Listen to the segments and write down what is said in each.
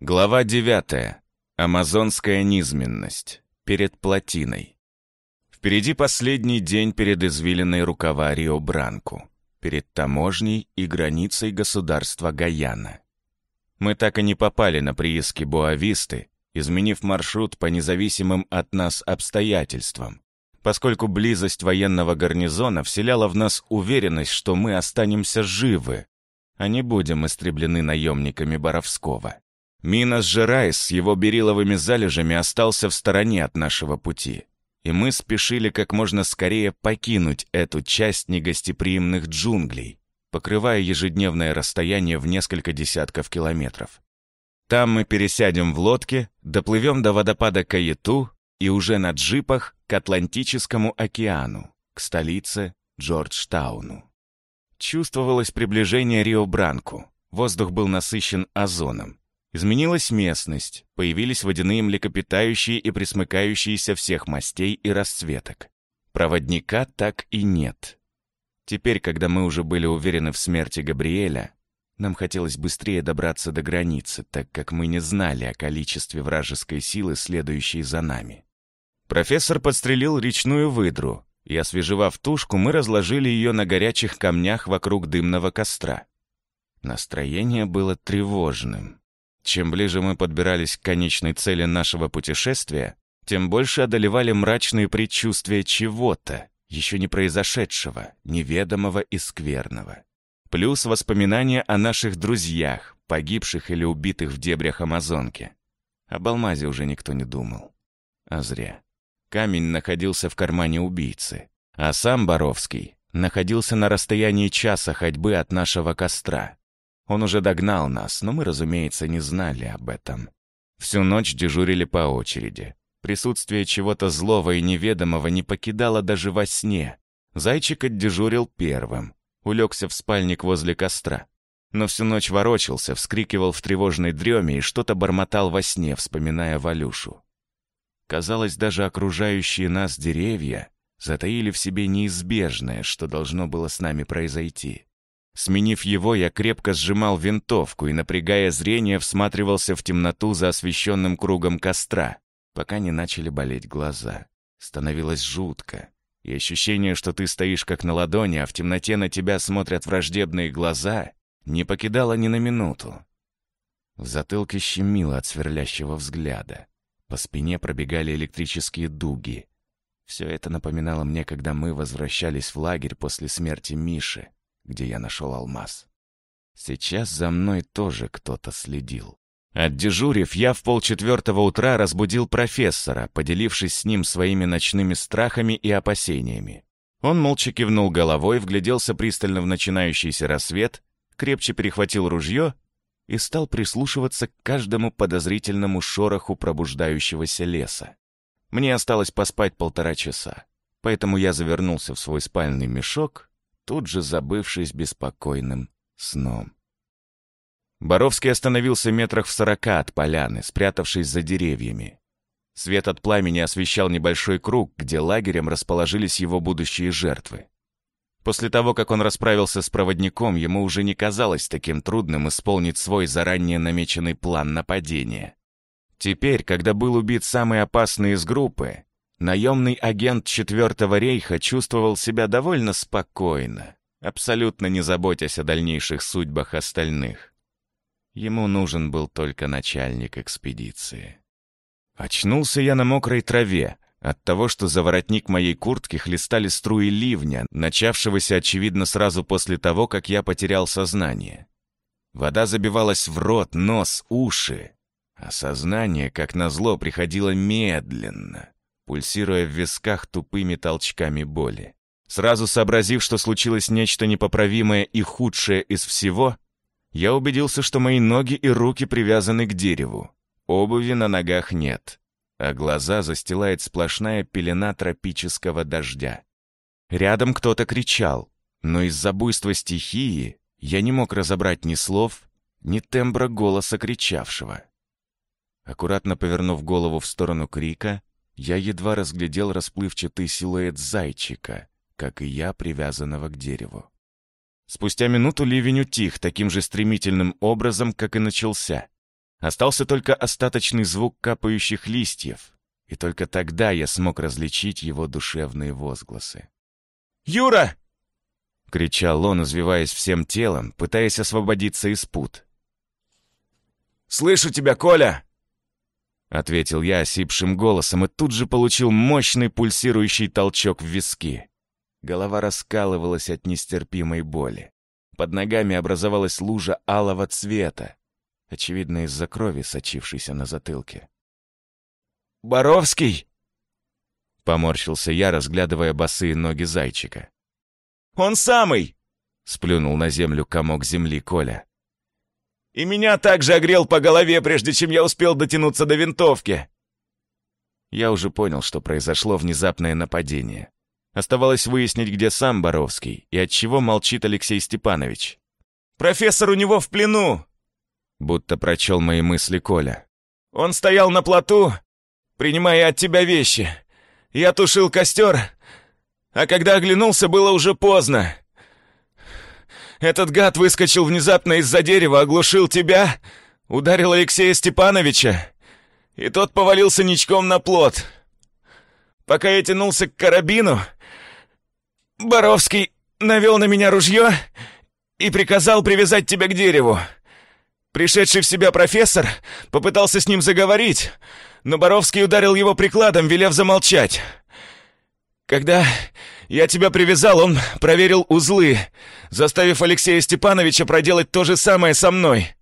Глава 9. Амазонская низменность. Перед плотиной. Впереди последний день перед извилиной рукава Рио-Бранку, перед таможней и границей государства Гаяна. Мы так и не попали на прииски Буависты, изменив маршрут по независимым от нас обстоятельствам, поскольку близость военного гарнизона вселяла в нас уверенность, что мы останемся живы, а не будем истреблены наемниками Боровского. Минас-Жерайс с его бериловыми залежами остался в стороне от нашего пути, и мы спешили как можно скорее покинуть эту часть негостеприимных джунглей, покрывая ежедневное расстояние в несколько десятков километров. Там мы пересядем в лодке, доплывем до водопада Каету и уже на джипах к Атлантическому океану, к столице Джорджтауну. Чувствовалось приближение Рио-Бранку. Воздух был насыщен озоном. Изменилась местность, появились водяные млекопитающие и присмыкающиеся всех мастей и расцветок. Проводника так и нет. Теперь, когда мы уже были уверены в смерти Габриэля, нам хотелось быстрее добраться до границы, так как мы не знали о количестве вражеской силы, следующей за нами. Профессор подстрелил речную выдру, и, освежевав тушку, мы разложили ее на горячих камнях вокруг дымного костра. Настроение было тревожным. Чем ближе мы подбирались к конечной цели нашего путешествия, тем больше одолевали мрачные предчувствия чего-то, еще не произошедшего, неведомого и скверного. Плюс воспоминания о наших друзьях, погибших или убитых в дебрях Амазонки. Об алмазе уже никто не думал. А зря. Камень находился в кармане убийцы, а сам Боровский находился на расстоянии часа ходьбы от нашего костра. Он уже догнал нас, но мы, разумеется, не знали об этом. Всю ночь дежурили по очереди. Присутствие чего-то злого и неведомого не покидало даже во сне. Зайчик отдежурил первым. Улегся в спальник возле костра. Но всю ночь ворочался, вскрикивал в тревожной дреме и что-то бормотал во сне, вспоминая Валюшу. Казалось, даже окружающие нас деревья затаили в себе неизбежное, что должно было с нами произойти. Сменив его, я крепко сжимал винтовку и, напрягая зрение, всматривался в темноту за освещенным кругом костра, пока не начали болеть глаза. Становилось жутко, и ощущение, что ты стоишь как на ладони, а в темноте на тебя смотрят враждебные глаза, не покидало ни на минуту. В затылке щемило от сверлящего взгляда. По спине пробегали электрические дуги. Все это напоминало мне, когда мы возвращались в лагерь после смерти Миши где я нашел алмаз. Сейчас за мной тоже кто-то следил. Отдежурив, я в полчетвертого утра разбудил профессора, поделившись с ним своими ночными страхами и опасениями. Он молча кивнул головой, вгляделся пристально в начинающийся рассвет, крепче перехватил ружье и стал прислушиваться к каждому подозрительному шороху пробуждающегося леса. Мне осталось поспать полтора часа, поэтому я завернулся в свой спальный мешок тут же забывшись беспокойным сном. Боровский остановился метрах в сорока от поляны, спрятавшись за деревьями. Свет от пламени освещал небольшой круг, где лагерем расположились его будущие жертвы. После того, как он расправился с проводником, ему уже не казалось таким трудным исполнить свой заранее намеченный план нападения. Теперь, когда был убит самый опасный из группы, Наемный агент Четвертого рейха чувствовал себя довольно спокойно, абсолютно не заботясь о дальнейших судьбах остальных. Ему нужен был только начальник экспедиции. Очнулся я на мокрой траве, от того, что за воротник моей куртки хлестали струи ливня, начавшегося, очевидно, сразу после того, как я потерял сознание. Вода забивалась в рот, нос, уши, а сознание, как назло, приходило медленно, пульсируя в висках тупыми толчками боли. Сразу сообразив, что случилось нечто непоправимое и худшее из всего, я убедился, что мои ноги и руки привязаны к дереву. Обуви на ногах нет, а глаза застилает сплошная пелена тропического дождя. Рядом кто-то кричал, но из-за буйства стихии я не мог разобрать ни слов, ни тембра голоса кричавшего. Аккуратно повернув голову в сторону крика, я едва разглядел расплывчатый силуэт зайчика, как и я, привязанного к дереву. Спустя минуту ливень утих таким же стремительным образом, как и начался. Остался только остаточный звук капающих листьев, и только тогда я смог различить его душевные возгласы. «Юра!» — кричал он, извиваясь всем телом, пытаясь освободиться из пут. «Слышу тебя, Коля!» — ответил я осипшим голосом и тут же получил мощный пульсирующий толчок в виски. Голова раскалывалась от нестерпимой боли. Под ногами образовалась лужа алого цвета, очевидно, из-за крови, сочившейся на затылке. «Боровский!» — поморщился я, разглядывая босые ноги зайчика. «Он самый!» — сплюнул на землю комок земли Коля. «И меня также огрел по голове, прежде чем я успел дотянуться до винтовки!» Я уже понял, что произошло внезапное нападение. Оставалось выяснить, где сам Боровский и от чего молчит Алексей Степанович. «Профессор у него в плену!» Будто прочел мои мысли Коля. «Он стоял на плоту, принимая от тебя вещи. Я тушил костер, а когда оглянулся, было уже поздно. Этот гад выскочил внезапно из-за дерева, оглушил тебя, ударил Алексея Степановича, и тот повалился ничком на плот. Пока я тянулся к карабину, Боровский навел на меня ружье и приказал привязать тебя к дереву. Пришедший в себя профессор попытался с ним заговорить, но Боровский ударил его прикладом, велев замолчать. Когда я тебя привязал, он проверил узлы, заставив Алексея Степановича проделать то же самое со мной.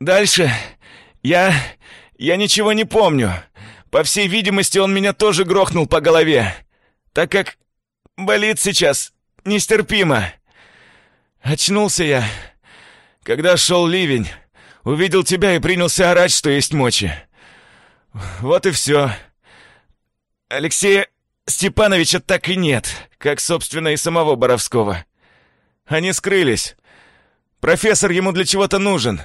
Дальше я... я ничего не помню. По всей видимости, он меня тоже грохнул по голове, так как болит сейчас нестерпимо. Очнулся я, когда шел ливень, увидел тебя и принялся орать, что есть мочи. Вот и все. Алексея Степановича так и нет, как, собственно, и самого Боровского. Они скрылись. Профессор ему для чего-то нужен.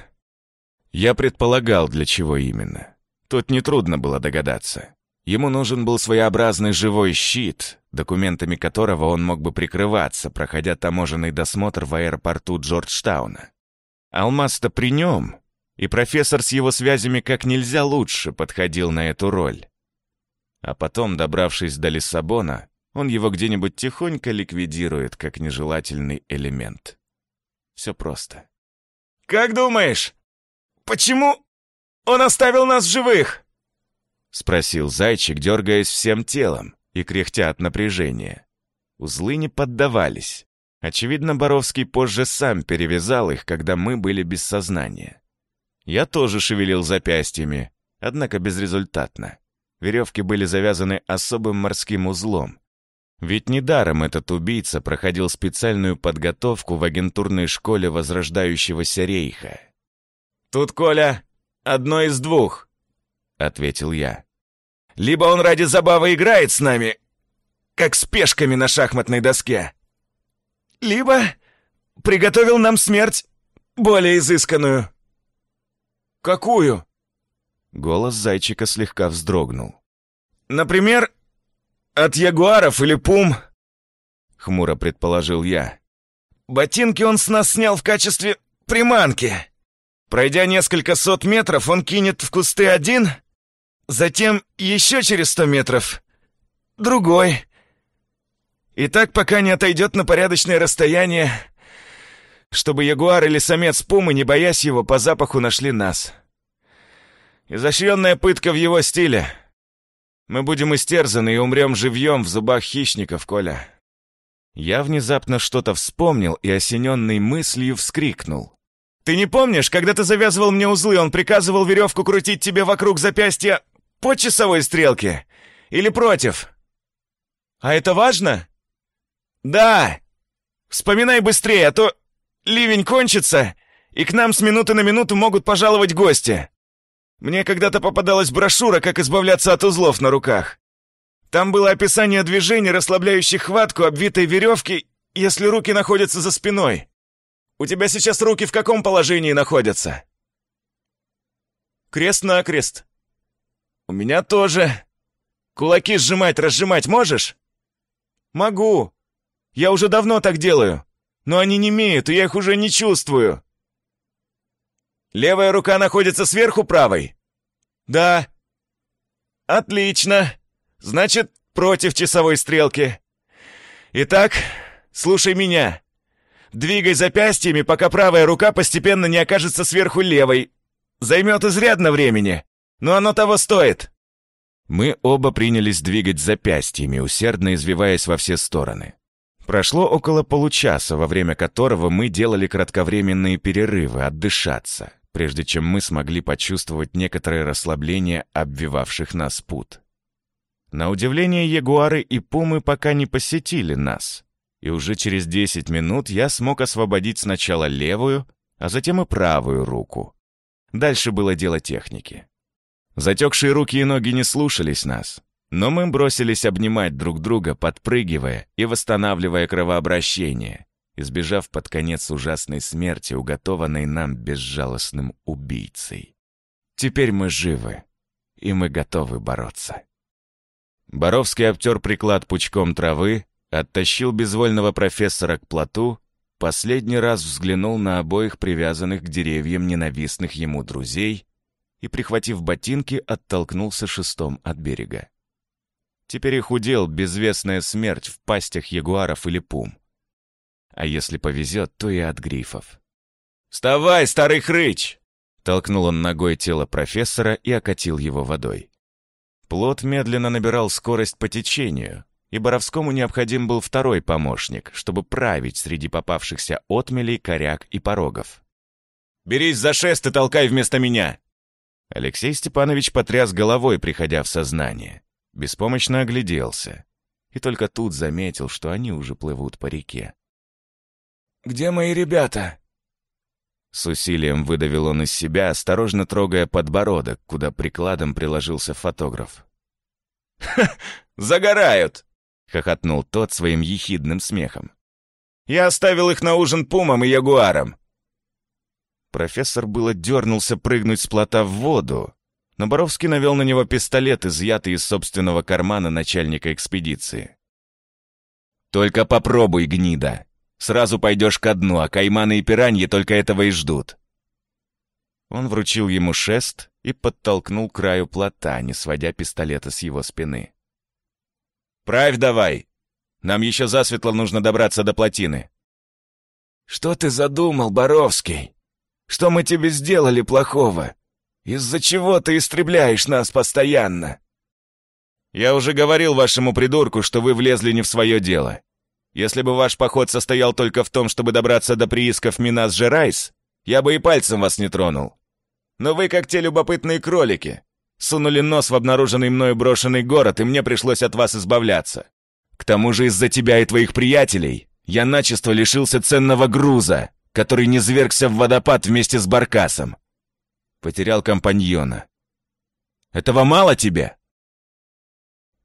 Я предполагал, для чего именно. Тут нетрудно было догадаться. Ему нужен был своеобразный живой щит, документами которого он мог бы прикрываться, проходя таможенный досмотр в аэропорту Джорджтауна. Алмаз-то при нем, и профессор с его связями как нельзя лучше подходил на эту роль. А потом, добравшись до Лиссабона, он его где-нибудь тихонько ликвидирует как нежелательный элемент. Все просто. «Как думаешь, почему он оставил нас в живых?» — спросил зайчик, дергаясь всем телом и кряхтя от напряжения. Узлы не поддавались. Очевидно, Боровский позже сам перевязал их, когда мы были без сознания. Я тоже шевелил запястьями, однако безрезультатно. Веревки были завязаны особым морским узлом. Ведь недаром этот убийца проходил специальную подготовку в агентурной школе возрождающегося рейха. «Тут, Коля, одно из двух», — ответил я. «Либо он ради забавы играет с нами, как с пешками на шахматной доске, либо приготовил нам смерть более изысканную». «Какую?» Голос зайчика слегка вздрогнул. «Например, от ягуаров или пум?» Хмуро предположил я. «Ботинки он с нас снял в качестве приманки. Пройдя несколько сот метров, он кинет в кусты один, затем еще через сто метров другой. И так, пока не отойдет на порядочное расстояние, чтобы ягуар или самец пумы, не боясь его, по запаху нашли нас. Изощренная пытка в его стиле. Мы будем истерзаны и умрем живьем в зубах хищников, Коля. Я внезапно что-то вспомнил и, осененный мыслью, вскрикнул. «Ты не помнишь, когда ты завязывал мне узлы, он приказывал веревку крутить тебе вокруг запястья по часовой стрелке? Или против?» «А это важно?» «Да! Вспоминай быстрее, а то ливень кончится, и к нам с минуты на минуту могут пожаловать гости. Мне когда-то попадалась брошюра, как избавляться от узлов на руках. Там было описание движений, расслабляющих хватку обвитой веревки, если руки находятся за спиной. У тебя сейчас руки в каком положении находятся? Крест-накрест. У меня тоже. Кулаки сжимать, разжимать можешь? Могу. Я уже давно так делаю но они не имеют, и я их уже не чувствую». Левая рука находится сверху правой?» «Да». «Отлично. Значит, против часовой стрелки. Итак, слушай меня. Двигай запястьями, пока правая рука постепенно не окажется сверху левой. Займет изрядно времени, но оно того стоит». Мы оба принялись двигать запястьями, усердно извиваясь во все стороны. Прошло около получаса, во время которого мы делали кратковременные перерывы, отдышаться, прежде чем мы смогли почувствовать некоторое расслабление обвивавших нас пут. На удивление, ягуары и пумы пока не посетили нас, и уже через 10 минут я смог освободить сначала левую, а затем и правую руку. Дальше было дело техники. Затекшие руки и ноги не слушались нас, но мы бросились обнимать друг друга, подпрыгивая и восстанавливая кровообращение, избежав под конец ужасной смерти, уготованной нам безжалостным убийцей. Теперь мы живы, и мы готовы бороться. Боровский обтер приклад пучком травы, оттащил безвольного профессора к плоту, последний раз взглянул на обоих привязанных к деревьям ненавистных ему друзей и, прихватив ботинки, оттолкнулся шестом от берега. Теперь их удел безвестная смерть в пастях ягуаров или пум. А если повезет, то и от грифов. «Вставай, старый хрыч!» Толкнул он ногой тело профессора и окатил его водой. Плот медленно набирал скорость по течению, и Боровскому необходим был второй помощник, чтобы править среди попавшихся отмелей, коряк и порогов. «Берись за шест и толкай вместо меня!» Алексей Степанович потряс головой, приходя в сознание беспомощно огляделся и только тут заметил, что они уже плывут по реке. «Где мои ребята?» С усилием выдавил он из себя, осторожно трогая подбородок, куда прикладом приложился фотограф. «Ха! Загорают!» — хохотнул тот своим ехидным смехом. «Я оставил их на ужин пумам и ягуарам!» Профессор было дернулся прыгнуть с плота в воду, но Боровский навел на него пистолет, изъятый из собственного кармана начальника экспедиции. «Только попробуй, гнида! Сразу пойдешь ко дну, а кайманы и пираньи только этого и ждут!» Он вручил ему шест и подтолкнул к краю плота, не сводя пистолета с его спины. «Правь давай! Нам еще засветло нужно добраться до плотины!» «Что ты задумал, Боровский? Что мы тебе сделали плохого?» Из-за чего ты истребляешь нас постоянно?» «Я уже говорил вашему придурку, что вы влезли не в свое дело. Если бы ваш поход состоял только в том, чтобы добраться до приисков Минас-Жерайс, я бы и пальцем вас не тронул. Но вы, как те любопытные кролики, сунули нос в обнаруженный мною брошенный город, и мне пришлось от вас избавляться. К тому же из-за тебя и твоих приятелей я начисто лишился ценного груза, который не звергся в водопад вместе с Баркасом потерял компаньона. Этого мало тебе?»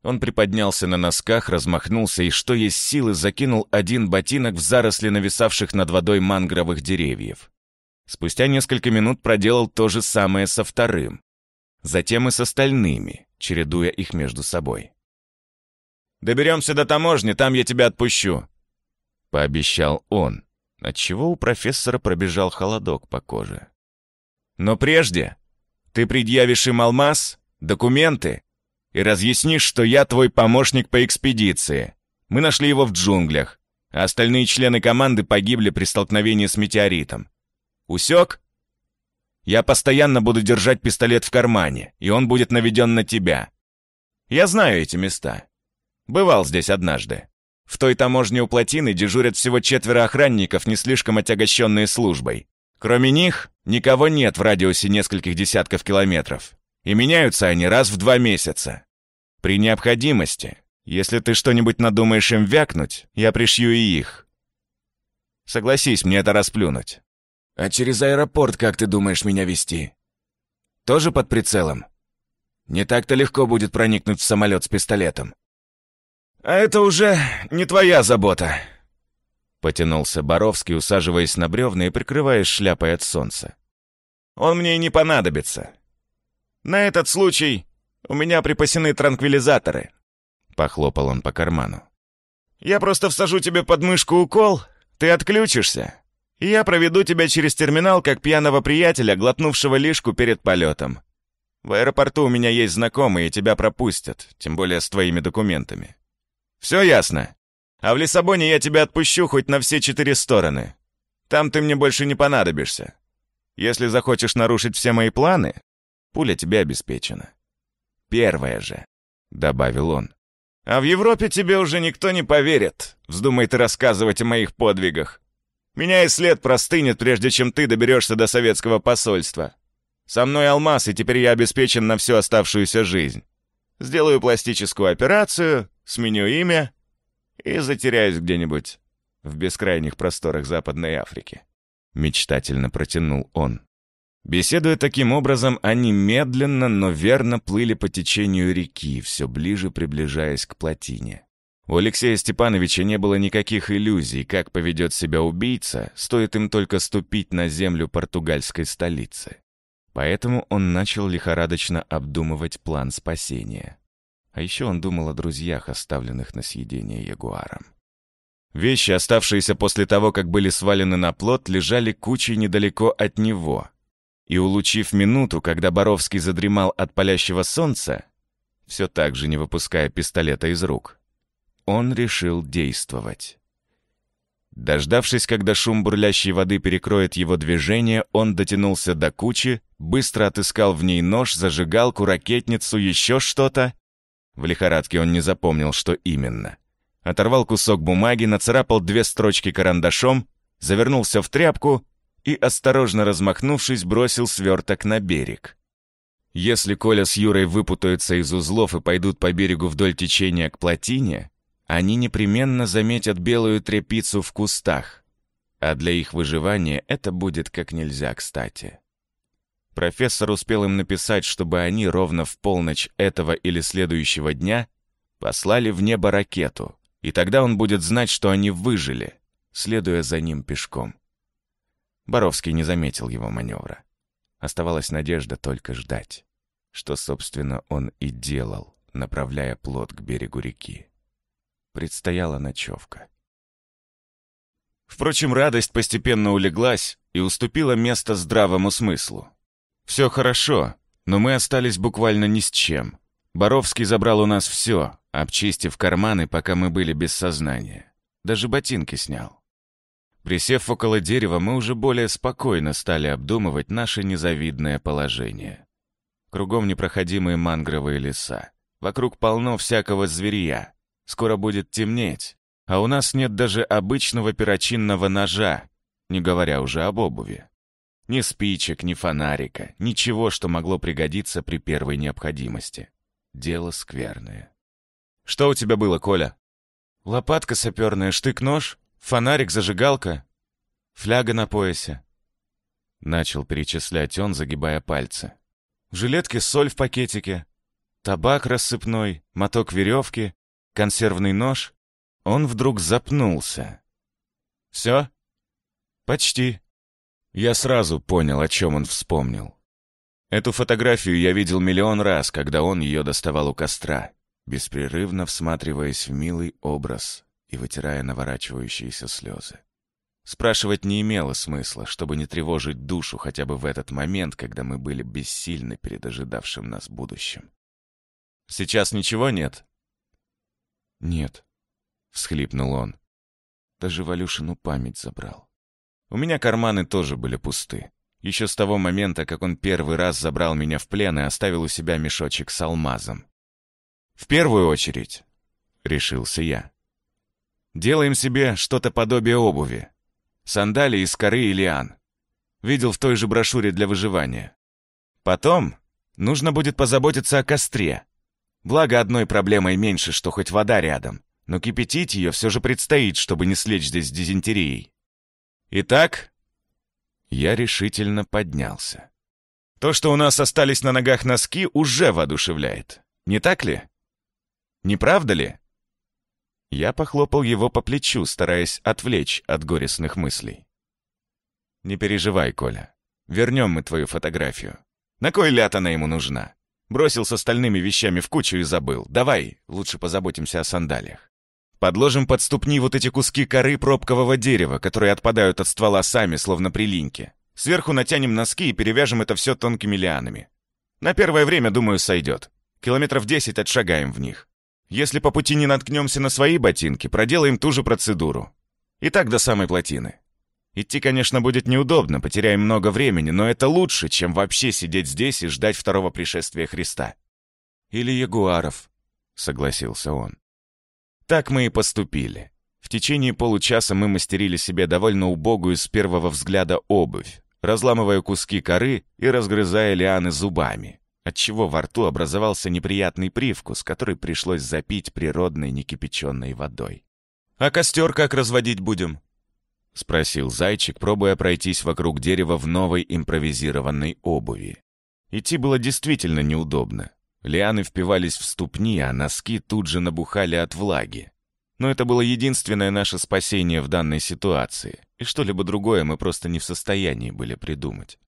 Он приподнялся на носках, размахнулся и, что есть силы, закинул один ботинок в заросли нависавших над водой мангровых деревьев. Спустя несколько минут проделал то же самое со вторым. Затем и с остальными, чередуя их между собой. «Доберемся до таможни, там я тебя отпущу», — пообещал он, отчего у профессора пробежал холодок по коже. Но прежде ты предъявишь им алмаз, документы и разъяснишь, что я твой помощник по экспедиции. Мы нашли его в джунглях, а остальные члены команды погибли при столкновении с метеоритом. Усек? Я постоянно буду держать пистолет в кармане, и он будет наведен на тебя. Я знаю эти места. Бывал здесь однажды. В той таможне у плотины дежурят всего четверо охранников, не слишком отягощенные службой. Кроме них, никого нет в радиусе нескольких десятков километров. И меняются они раз в два месяца. При необходимости, если ты что-нибудь надумаешь им вякнуть, я пришью и их. Согласись, мне это расплюнуть. А через аэропорт как ты думаешь меня вести? Тоже под прицелом? Не так-то легко будет проникнуть в самолет с пистолетом. А это уже не твоя забота, Потянулся Боровский, усаживаясь на бревна и прикрываясь шляпой от солнца. «Он мне и не понадобится. На этот случай у меня припасены транквилизаторы». Похлопал он по карману. «Я просто всажу тебе под мышку укол, ты отключишься, И я проведу тебя через терминал, как пьяного приятеля, глотнувшего лишку перед полетом. В аэропорту у меня есть знакомые, и тебя пропустят, тем более с твоими документами. Все ясно? А в Лиссабоне я тебя отпущу хоть на все четыре стороны. Там ты мне больше не понадобишься. Если захочешь нарушить все мои планы, пуля тебе обеспечена. Первое же, — добавил он. А в Европе тебе уже никто не поверит, вздумай ты рассказывать о моих подвигах. Меня и след простынет, прежде чем ты доберешься до советского посольства. Со мной алмаз, и теперь я обеспечен на всю оставшуюся жизнь. Сделаю пластическую операцию, сменю имя и затеряюсь где-нибудь в бескрайних просторах Западной Африки. Мечтательно протянул он. Беседуя таким образом, они медленно, но верно плыли по течению реки, все ближе приближаясь к плотине. У Алексея Степановича не было никаких иллюзий, как поведет себя убийца, стоит им только ступить на землю португальской столицы. Поэтому он начал лихорадочно обдумывать план спасения. А еще он думал о друзьях, оставленных на съедение ягуаром. Вещи, оставшиеся после того, как были свалены на плот, лежали кучей недалеко от него. И, улучив минуту, когда Боровский задремал от палящего солнца, все так же не выпуская пистолета из рук, он решил действовать. Дождавшись, когда шум бурлящей воды перекроет его движение, он дотянулся до кучи, быстро отыскал в ней нож, зажигалку, ракетницу, еще что-то. В лихорадке он не запомнил, что именно. Оторвал кусок бумаги, нацарапал две строчки карандашом, завернулся в тряпку и, осторожно размахнувшись, бросил сверток на берег. Если Коля с Юрой выпутаются из узлов и пойдут по берегу вдоль течения к плотине, они непременно заметят белую тряпицу в кустах, а для их выживания это будет как нельзя кстати. Профессор успел им написать, чтобы они ровно в полночь этого или следующего дня послали в небо ракету, и тогда он будет знать, что они выжили, следуя за ним пешком. Боровский не заметил его маневра. Оставалась надежда только ждать, что, собственно, он и делал, направляя плот к берегу реки предстояла ночевка. Впрочем, радость постепенно улеглась и уступила место здравому смыслу. Все хорошо, но мы остались буквально ни с чем. Боровский забрал у нас все, обчистив карманы, пока мы были без сознания. Даже ботинки снял. Присев около дерева, мы уже более спокойно стали обдумывать наше незавидное положение. Кругом непроходимые мангровые леса. Вокруг полно всякого зверья. Скоро будет темнеть, а у нас нет даже обычного перочинного ножа, не говоря уже об обуви. Ни спичек, ни фонарика, ничего, что могло пригодиться при первой необходимости. Дело скверное. Что у тебя было, Коля? Лопатка саперная, штык-нож, фонарик, зажигалка, фляга на поясе. Начал перечислять он, загибая пальцы. В жилетке соль в пакетике, табак рассыпной, моток веревки, консервный нож, он вдруг запнулся. «Все?» «Почти». Я сразу понял, о чем он вспомнил. Эту фотографию я видел миллион раз, когда он ее доставал у костра, беспрерывно всматриваясь в милый образ и вытирая наворачивающиеся слезы. Спрашивать не имело смысла, чтобы не тревожить душу хотя бы в этот момент, когда мы были бессильны перед ожидавшим нас будущим. «Сейчас ничего нет?» «Нет», — всхлипнул он. Даже Валюшину память забрал. У меня карманы тоже были пусты. Еще с того момента, как он первый раз забрал меня в плен и оставил у себя мешочек с алмазом. «В первую очередь», — решился я, — «делаем себе что-то подобие обуви. Сандалии из коры и лиан. Видел в той же брошюре для выживания. Потом нужно будет позаботиться о костре. Благо, одной проблемой меньше, что хоть вода рядом, но кипятить ее все же предстоит, чтобы не слечь здесь дизентерией. Итак, я решительно поднялся. То, что у нас остались на ногах носки, уже воодушевляет. Не так ли? Не правда ли? Я похлопал его по плечу, стараясь отвлечь от горестных мыслей. «Не переживай, Коля. Вернем мы твою фотографию. На кой ляд она ему нужна? Бросил с остальными вещами в кучу и забыл. Давай, лучше позаботимся о сандалиях. Подложим под ступни вот эти куски коры пробкового дерева, которые отпадают от ствола сами, словно прилиньки. Сверху натянем носки и перевяжем это все тонкими лианами. На первое время, думаю, сойдет. Километров десять отшагаем в них. Если по пути не наткнемся на свои ботинки, проделаем ту же процедуру. И так до самой плотины. Идти, конечно, будет неудобно, потеряем много времени, но это лучше, чем вообще сидеть здесь и ждать второго пришествия Христа. Или ягуаров, согласился он. Так мы и поступили. В течение получаса мы мастерили себе довольно убогую с первого взгляда обувь, разламывая куски коры и разгрызая лианы зубами, отчего во рту образовался неприятный привкус, который пришлось запить природной некипяченой водой. «А костер как разводить будем?» — спросил зайчик, пробуя пройтись вокруг дерева в новой импровизированной обуви. Идти было действительно неудобно. Лианы впивались в ступни, а носки тут же набухали от влаги. Но это было единственное наше спасение в данной ситуации, и что-либо другое мы просто не в состоянии были придумать.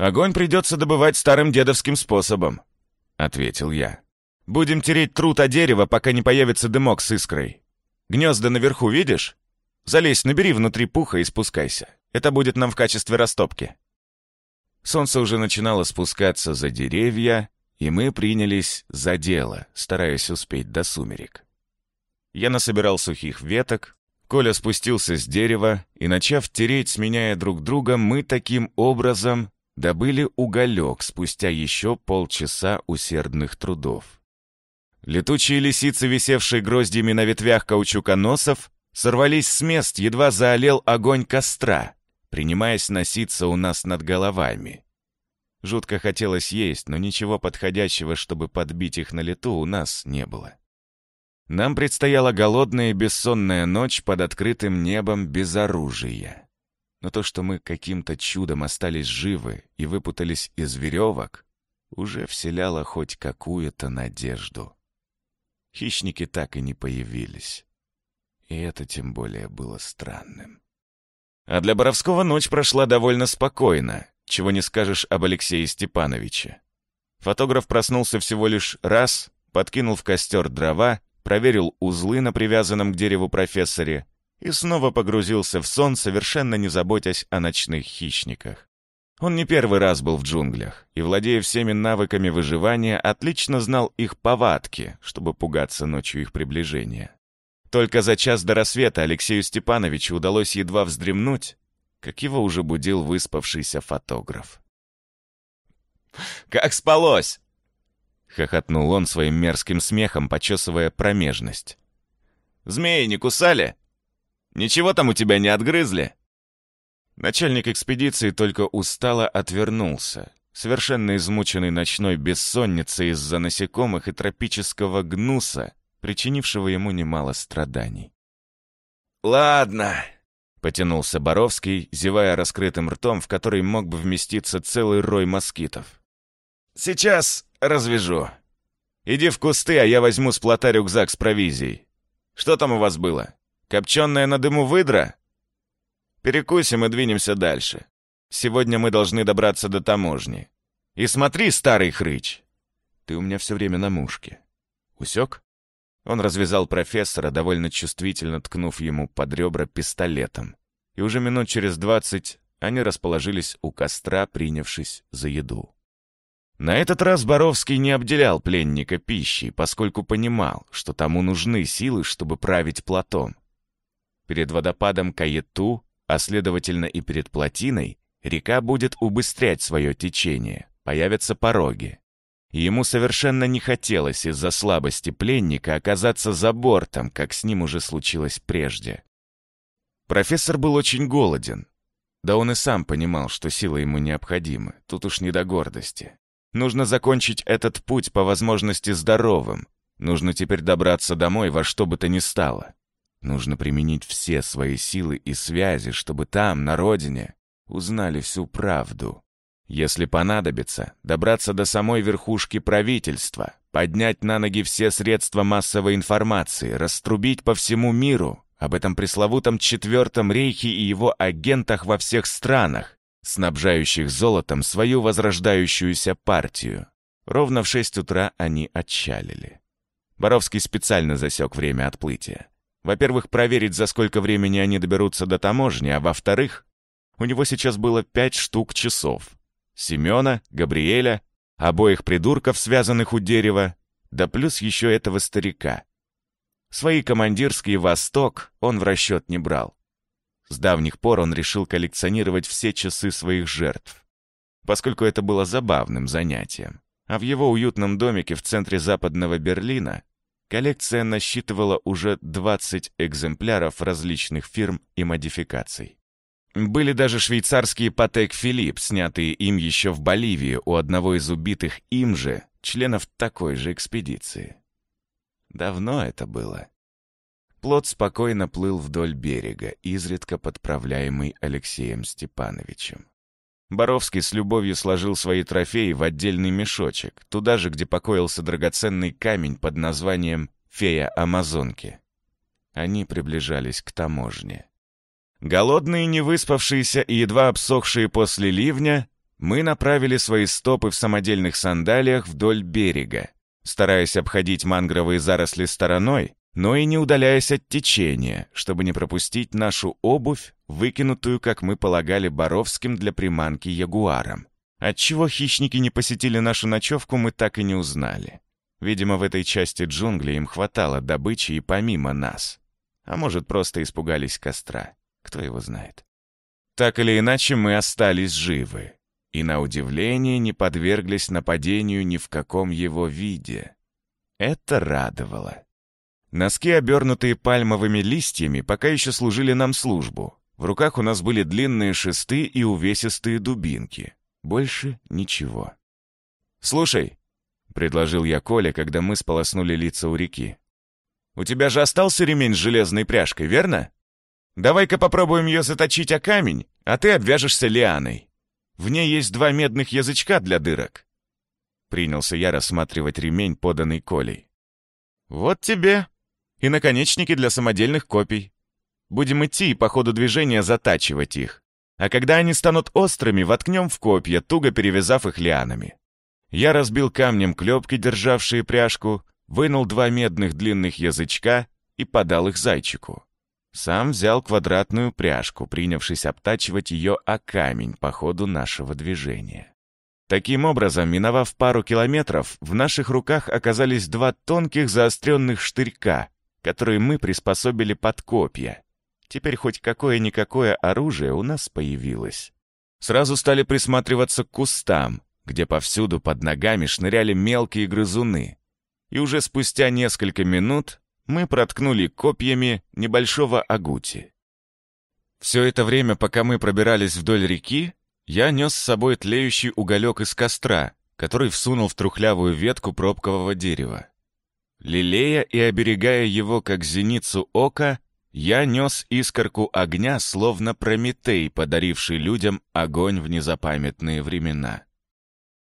«Огонь придется добывать старым дедовским способом», — ответил я. «Будем тереть труд о дерево, пока не появится дымок с искрой. Гнезда наверху видишь? Залезь, набери внутри пуха и спускайся. Это будет нам в качестве растопки». Солнце уже начинало спускаться за деревья, и мы принялись за дело, стараясь успеть до сумерек. Я насобирал сухих веток, Коля спустился с дерева, и, начав тереть, сменяя друг друга, мы таким образом добыли уголек спустя еще полчаса усердных трудов. Летучие лисицы, висевшие гроздьями на ветвях каучуконосов, сорвались с мест, едва заолел огонь костра, принимаясь носиться у нас над головами. Жутко хотелось есть, но ничего подходящего, чтобы подбить их на лету, у нас не было. Нам предстояла голодная и бессонная ночь под открытым небом без оружия. Но то, что мы каким-то чудом остались живы и выпутались из веревок, уже вселяло хоть какую-то надежду. Хищники так и не появились. И это тем более было странным. А для Боровского ночь прошла довольно спокойно, чего не скажешь об Алексее Степановиче. Фотограф проснулся всего лишь раз, подкинул в костер дрова, проверил узлы на привязанном к дереву профессоре и снова погрузился в сон, совершенно не заботясь о ночных хищниках. Он не первый раз был в джунглях и, владея всеми навыками выживания, отлично знал их повадки, чтобы пугаться ночью их приближения. Только за час до рассвета Алексею Степановичу удалось едва вздремнуть, как его уже будил выспавшийся фотограф. «Как спалось?» — хохотнул он своим мерзким смехом, почесывая промежность. «Змеи не кусали? Ничего там у тебя не отгрызли?» Начальник экспедиции только устало отвернулся, совершенно измученный ночной бессонницей из-за насекомых и тропического гнуса, причинившего ему немало страданий. «Ладно», Потянулся Боровский, зевая раскрытым ртом, в который мог бы вместиться целый рой москитов. «Сейчас развяжу. Иди в кусты, а я возьму с плота рюкзак с провизией. Что там у вас было? Копченая на дыму выдра? Перекусим и двинемся дальше. Сегодня мы должны добраться до таможни. И смотри, старый хрыч! Ты у меня все время на мушке. Усек?» Он развязал профессора, довольно чувствительно ткнув ему под ребра пистолетом. И уже минут через двадцать они расположились у костра, принявшись за еду. На этот раз Боровский не обделял пленника пищей, поскольку понимал, что тому нужны силы, чтобы править платом. Перед водопадом Каету, а следовательно и перед плотиной, река будет убыстрять свое течение, появятся пороги ему совершенно не хотелось из-за слабости пленника оказаться за бортом, как с ним уже случилось прежде. Профессор был очень голоден. Да он и сам понимал, что сила ему необходима, тут уж не до гордости. Нужно закончить этот путь по возможности здоровым. Нужно теперь добраться домой во что бы то ни стало. Нужно применить все свои силы и связи, чтобы там, на родине, узнали всю правду. Если понадобится, добраться до самой верхушки правительства, поднять на ноги все средства массовой информации, раструбить по всему миру об этом пресловутом Четвертом Рейхе и его агентах во всех странах, снабжающих золотом свою возрождающуюся партию. Ровно в шесть утра они отчалили. Боровский специально засек время отплытия. Во-первых, проверить, за сколько времени они доберутся до таможни, а во-вторых, у него сейчас было пять штук часов. Семена, Габриэля, обоих придурков, связанных у дерева, да плюс еще этого старика. Свои командирские «Восток» он в расчет не брал. С давних пор он решил коллекционировать все часы своих жертв, поскольку это было забавным занятием. А в его уютном домике в центре западного Берлина коллекция насчитывала уже 20 экземпляров различных фирм и модификаций. Были даже швейцарские Патек Филипп, снятые им еще в Боливии у одного из убитых им же, членов такой же экспедиции. Давно это было. Плот спокойно плыл вдоль берега, изредка подправляемый Алексеем Степановичем. Боровский с любовью сложил свои трофеи в отдельный мешочек, туда же, где покоился драгоценный камень под названием «Фея Амазонки». Они приближались к таможне. Голодные, невыспавшиеся и едва обсохшие после ливня, мы направили свои стопы в самодельных сандалиях вдоль берега, стараясь обходить мангровые заросли стороной, но и не удаляясь от течения, чтобы не пропустить нашу обувь, выкинутую, как мы полагали, Боровским для приманки ягуаром. Отчего хищники не посетили нашу ночевку, мы так и не узнали. Видимо, в этой части джунглей им хватало добычи и помимо нас. А может, просто испугались костра. Кто его знает. Так или иначе, мы остались живы. И, на удивление, не подверглись нападению ни в каком его виде. Это радовало. Носки, обернутые пальмовыми листьями, пока еще служили нам службу. В руках у нас были длинные шесты и увесистые дубинки. Больше ничего. «Слушай», — предложил я Коле, когда мы сполоснули лица у реки. «У тебя же остался ремень с железной пряжкой, верно?» Давай-ка попробуем ее заточить о камень, а ты обвяжешься лианой. В ней есть два медных язычка для дырок. Принялся я рассматривать ремень, поданный Колей. Вот тебе. И наконечники для самодельных копий. Будем идти и по ходу движения затачивать их. А когда они станут острыми, воткнем в копья, туго перевязав их лианами. Я разбил камнем клепки, державшие пряжку, вынул два медных длинных язычка и подал их зайчику. Сам взял квадратную пряжку, принявшись обтачивать ее о камень по ходу нашего движения. Таким образом, миновав пару километров, в наших руках оказались два тонких заостренных штырька, которые мы приспособили под копья. Теперь хоть какое-никакое оружие у нас появилось. Сразу стали присматриваться к кустам, где повсюду под ногами шныряли мелкие грызуны. И уже спустя несколько минут мы проткнули копьями небольшого агути. Все это время, пока мы пробирались вдоль реки, я нес с собой тлеющий уголек из костра, который всунул в трухлявую ветку пробкового дерева. Лелея и оберегая его, как зеницу ока, я нес искорку огня, словно Прометей, подаривший людям огонь в незапамятные времена.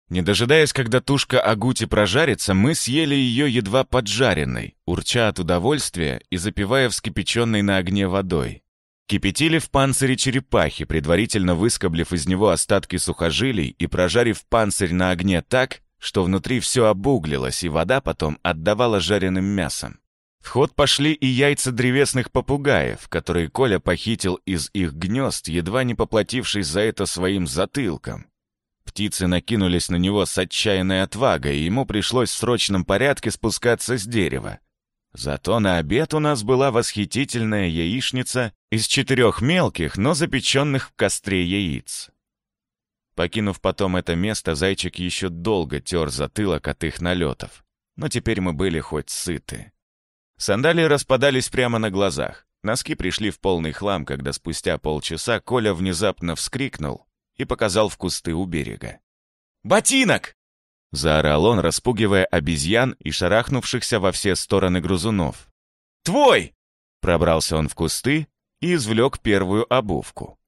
Не дожидаясь, когда тушка агути прожарится, мы съели ее едва поджаренной, урча от удовольствия и запивая вскипяченной на огне водой. Кипятили в панцире черепахи, предварительно выскоблив из него остатки сухожилий и прожарив панцирь на огне так, что внутри все обуглилось, и вода потом отдавала жареным мясом. В ход пошли и яйца древесных попугаев, которые Коля похитил из их гнезд, едва не поплатившись за это своим затылком. Птицы накинулись на него с отчаянной отвагой, и ему пришлось в срочном порядке спускаться с дерева. Зато на обед у нас была восхитительная яичница из четырех мелких, но запеченных в костре яиц. Покинув потом это место, зайчик еще долго тер затылок от их налетов. Но теперь мы были хоть сыты. Сандалии распадались прямо на глазах. Носки пришли в полный хлам, когда спустя полчаса Коля внезапно вскрикнул и показал в кусты у берега. «Ботинок!» — заорал он, распугивая обезьян и шарахнувшихся во все стороны грузунов. «Твой!» — пробрался он в кусты и извлек первую обувку.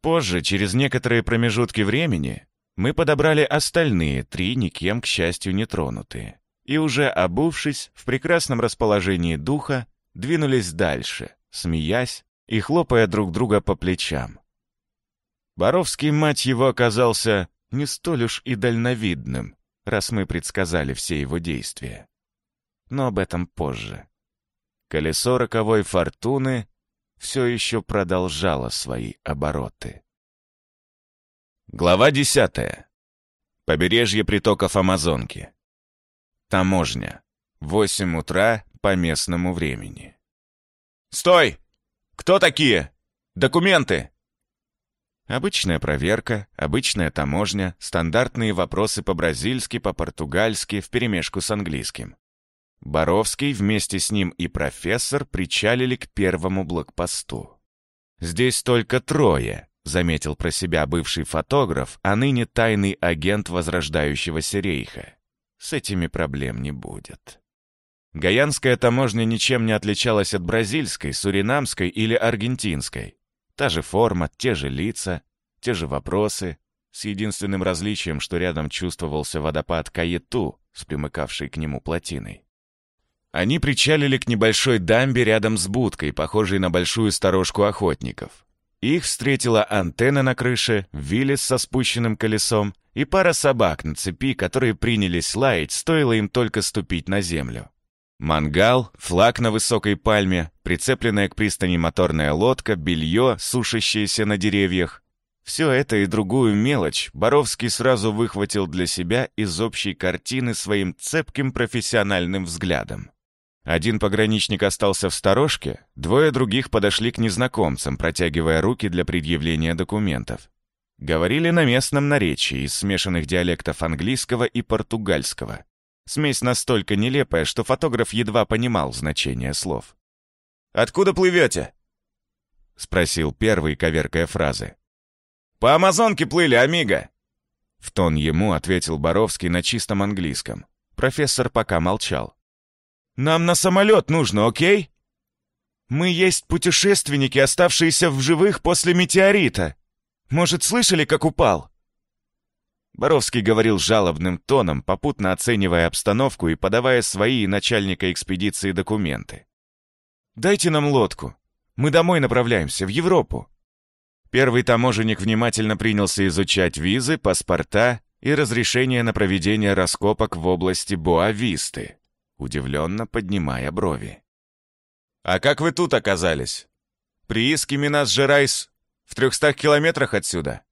Позже, через некоторые промежутки времени, мы подобрали остальные три, никем, к счастью, не тронутые. И уже обувшись, в прекрасном расположении духа, двинулись дальше, смеясь и хлопая друг друга по плечам. Боровский, мать его, оказался не столь уж и дальновидным, раз мы предсказали все его действия. Но об этом позже. колесо роковой фортуны все еще продолжало свои обороты. Глава десятая. Побережье притоков Амазонки. Таможня. Восемь утра по местному времени. «Стой! Кто такие? Документы!» Обычная проверка, обычная таможня, стандартные вопросы по-бразильски, по-португальски, вперемешку с английским. Боровский вместе с ним и профессор причалили к первому блокпосту. «Здесь только трое», — заметил про себя бывший фотограф, а ныне тайный агент возрождающегося рейха. «С этими проблем не будет». Гаянская таможня ничем не отличалась от бразильской, суринамской или аргентинской. Та же форма, те же лица, те же вопросы, с единственным различием, что рядом чувствовался водопад Каету с примыкавшей к нему плотиной. Они причалили к небольшой дамбе рядом с будкой, похожей на большую сторожку охотников. Их встретила антенна на крыше, Виллис со спущенным колесом и пара собак на цепи, которые принялись лаять, стоило им только ступить на землю. Мангал, флаг на высокой пальме, прицепленная к пристани моторная лодка, белье, сушащееся на деревьях. Все это и другую мелочь Боровский сразу выхватил для себя из общей картины своим цепким профессиональным взглядом. Один пограничник остался в сторожке, двое других подошли к незнакомцам, протягивая руки для предъявления документов. Говорили на местном наречии из смешанных диалектов английского и португальского. Смесь настолько нелепая, что фотограф едва понимал значение слов. «Откуда плывете?» — спросил первый, коверкая фразы. «По Амазонке плыли, амиго!» В тон ему ответил Боровский на чистом английском. Профессор пока молчал. «Нам на самолет нужно, окей? Мы есть путешественники, оставшиеся в живых после метеорита. Может, слышали, как упал?» Боровский говорил жалобным тоном, попутно оценивая обстановку и подавая свои начальника экспедиции документы. «Дайте нам лодку. Мы домой направляемся, в Европу». Первый таможенник внимательно принялся изучать визы, паспорта и разрешение на проведение раскопок в области Боависты, удивленно поднимая брови. «А как вы тут оказались? Прииски Минас Жерайс в трехстах километрах отсюда?»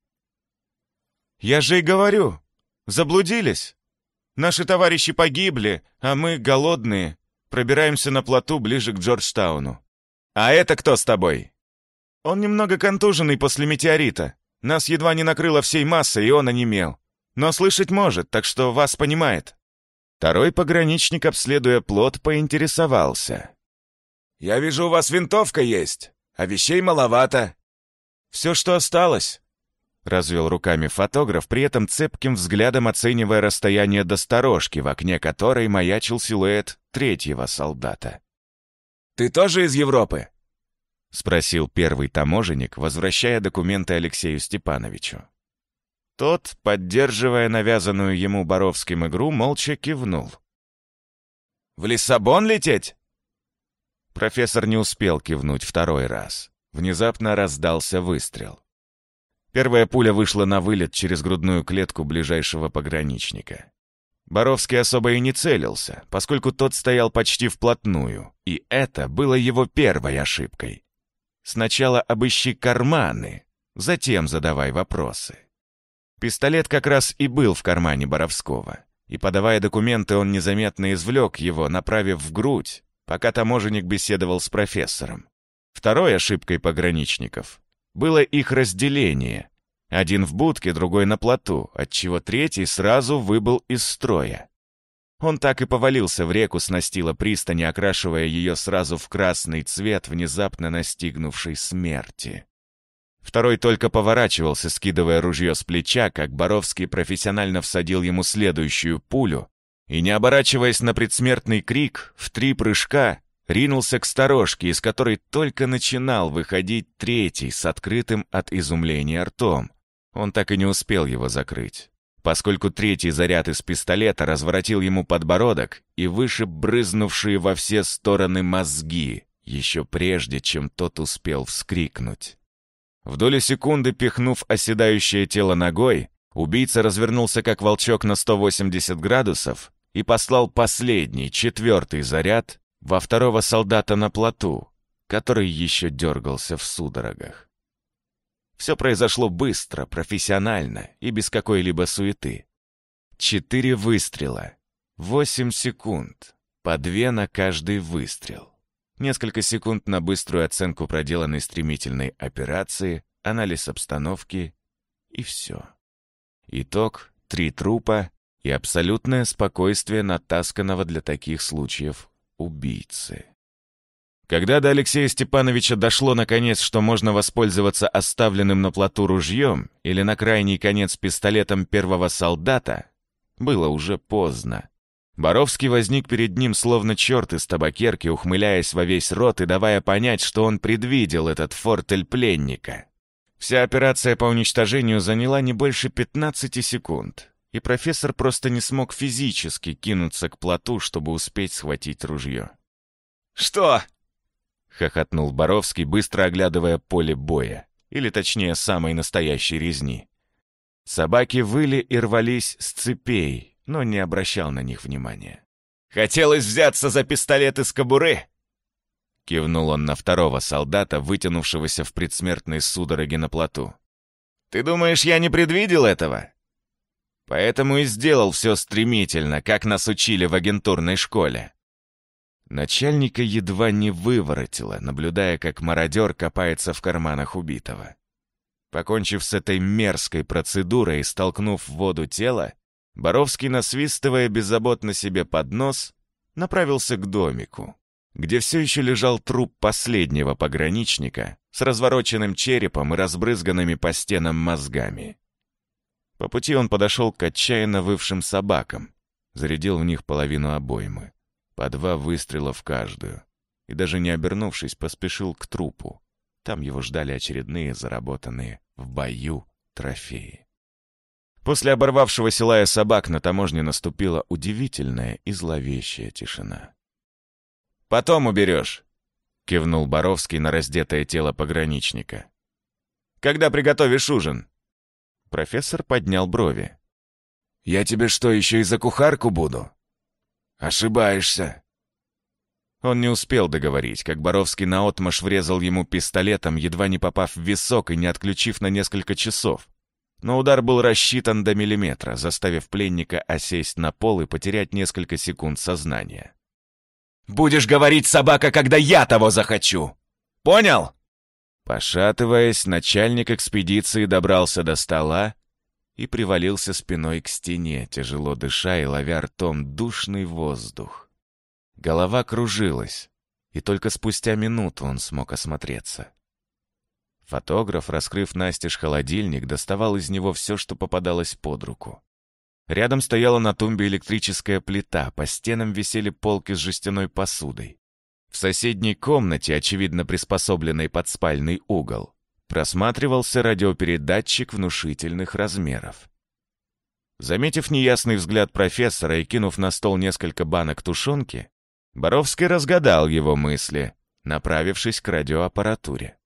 «Я же и говорю, заблудились. Наши товарищи погибли, а мы, голодные, пробираемся на плоту ближе к Джорджтауну. А это кто с тобой?» «Он немного контуженный после метеорита. Нас едва не накрыло всей массой, и он онемел. Но слышать может, так что вас понимает». Второй пограничник, обследуя плот, поинтересовался. «Я вижу, у вас винтовка есть, а вещей маловато». «Все, что осталось. Развел руками фотограф, при этом цепким взглядом оценивая расстояние до сторожки, в окне которой маячил силуэт третьего солдата. «Ты тоже из Европы?» — спросил первый таможенник, возвращая документы Алексею Степановичу. Тот, поддерживая навязанную ему Боровским игру, молча кивнул. «В Лиссабон лететь?» Профессор не успел кивнуть второй раз. Внезапно раздался выстрел. Первая пуля вышла на вылет через грудную клетку ближайшего пограничника. Боровский особо и не целился, поскольку тот стоял почти вплотную, и это было его первой ошибкой. Сначала обыщи карманы, затем задавай вопросы. Пистолет как раз и был в кармане Боровского, и, подавая документы, он незаметно извлек его, направив в грудь, пока таможенник беседовал с профессором. Второй ошибкой пограничников было их разделение. Один в будке, другой на плоту, отчего третий сразу выбыл из строя. Он так и повалился в реку с настила пристани, окрашивая ее сразу в красный цвет внезапно настигнувшей смерти. Второй только поворачивался, скидывая ружье с плеча, как Боровский профессионально всадил ему следующую пулю, и, не оборачиваясь на предсмертный крик, в три прыжка ринулся к сторожке, из которой только начинал выходить третий с открытым от изумления ртом. Он так и не успел его закрыть, поскольку третий заряд из пистолета разворотил ему подбородок и вышиб брызнувшие во все стороны мозги, еще прежде, чем тот успел вскрикнуть. В долю секунды, пихнув оседающее тело ногой, убийца развернулся как волчок на 180 градусов и послал последний, четвертый заряд во второго солдата на плоту, который еще дергался в судорогах. Все произошло быстро, профессионально и без какой-либо суеты. Четыре выстрела, восемь секунд, по две на каждый выстрел. Несколько секунд на быструю оценку проделанной стремительной операции, анализ обстановки и все. Итог — три трупа и абсолютное спокойствие натасканного для таких случаев убийцы. Когда до Алексея Степановича дошло наконец, что можно воспользоваться оставленным на плоту ружьем или на крайний конец пистолетом первого солдата, было уже поздно. Боровский возник перед ним словно черт из табакерки, ухмыляясь во весь рот и давая понять, что он предвидел этот фортель пленника. Вся операция по уничтожению заняла не больше 15 секунд, и профессор просто не смог физически кинуться к плоту, чтобы успеть схватить ружье. «Что?» — хохотнул Боровский, быстро оглядывая поле боя, или точнее самой настоящей резни. Собаки выли и рвались с цепей, но не обращал на них внимания. «Хотелось взяться за пистолет из кобуры?» Кивнул он на второго солдата, вытянувшегося в предсмертной судороге на плоту. «Ты думаешь, я не предвидел этого?» Поэтому и сделал все стремительно, как нас учили в агентурной школе. Начальника едва не выворотило, наблюдая, как мародер копается в карманах убитого. Покончив с этой мерзкой процедурой и столкнув в воду тело, Боровский, насвистывая беззаботно себе под нос, направился к домику, где все еще лежал труп последнего пограничника с развороченным черепом и разбрызганными по стенам мозгами. По пути он подошел к отчаянно вывшим собакам, зарядил в них половину обоймы по два выстрела в каждую, и даже не обернувшись, поспешил к трупу. Там его ждали очередные заработанные в бою трофеи. После оборвавшегося лая собак на таможне наступила удивительная и зловещая тишина. «Потом уберешь», — кивнул Боровский на раздетое тело пограничника. «Когда приготовишь ужин?» Профессор поднял брови. «Я тебе что, еще и за кухарку буду?» «Ошибаешься!» Он не успел договорить, как Боровский наотмашь врезал ему пистолетом, едва не попав в висок и не отключив на несколько часов. Но удар был рассчитан до миллиметра, заставив пленника осесть на пол и потерять несколько секунд сознания. «Будешь говорить, собака, когда я того захочу! Понял?» Пошатываясь, начальник экспедиции добрался до стола и привалился спиной к стене, тяжело дыша и ловя ртом душный воздух. Голова кружилась, и только спустя минуту он смог осмотреться. Фотограф, раскрыв настежь холодильник, доставал из него все, что попадалось под руку. Рядом стояла на тумбе электрическая плита, по стенам висели полки с жестяной посудой. В соседней комнате, очевидно приспособленной под спальный угол, просматривался радиопередатчик внушительных размеров. Заметив неясный взгляд профессора и кинув на стол несколько банок тушенки, Боровский разгадал его мысли, направившись к радиоаппаратуре.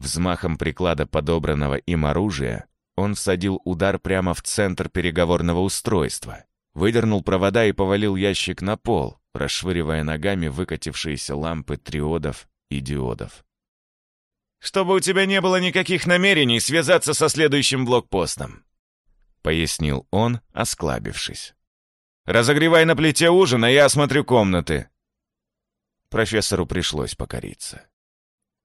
Взмахом приклада подобранного им оружия он всадил удар прямо в центр переговорного устройства, выдернул провода и повалил ящик на пол, расшвыривая ногами выкатившиеся лампы триодов и диодов чтобы у тебя не было никаких намерений связаться со следующим блокпостом», — пояснил он, осклабившись. «Разогревай на плите ужин, а я осмотрю комнаты». Профессору пришлось покориться.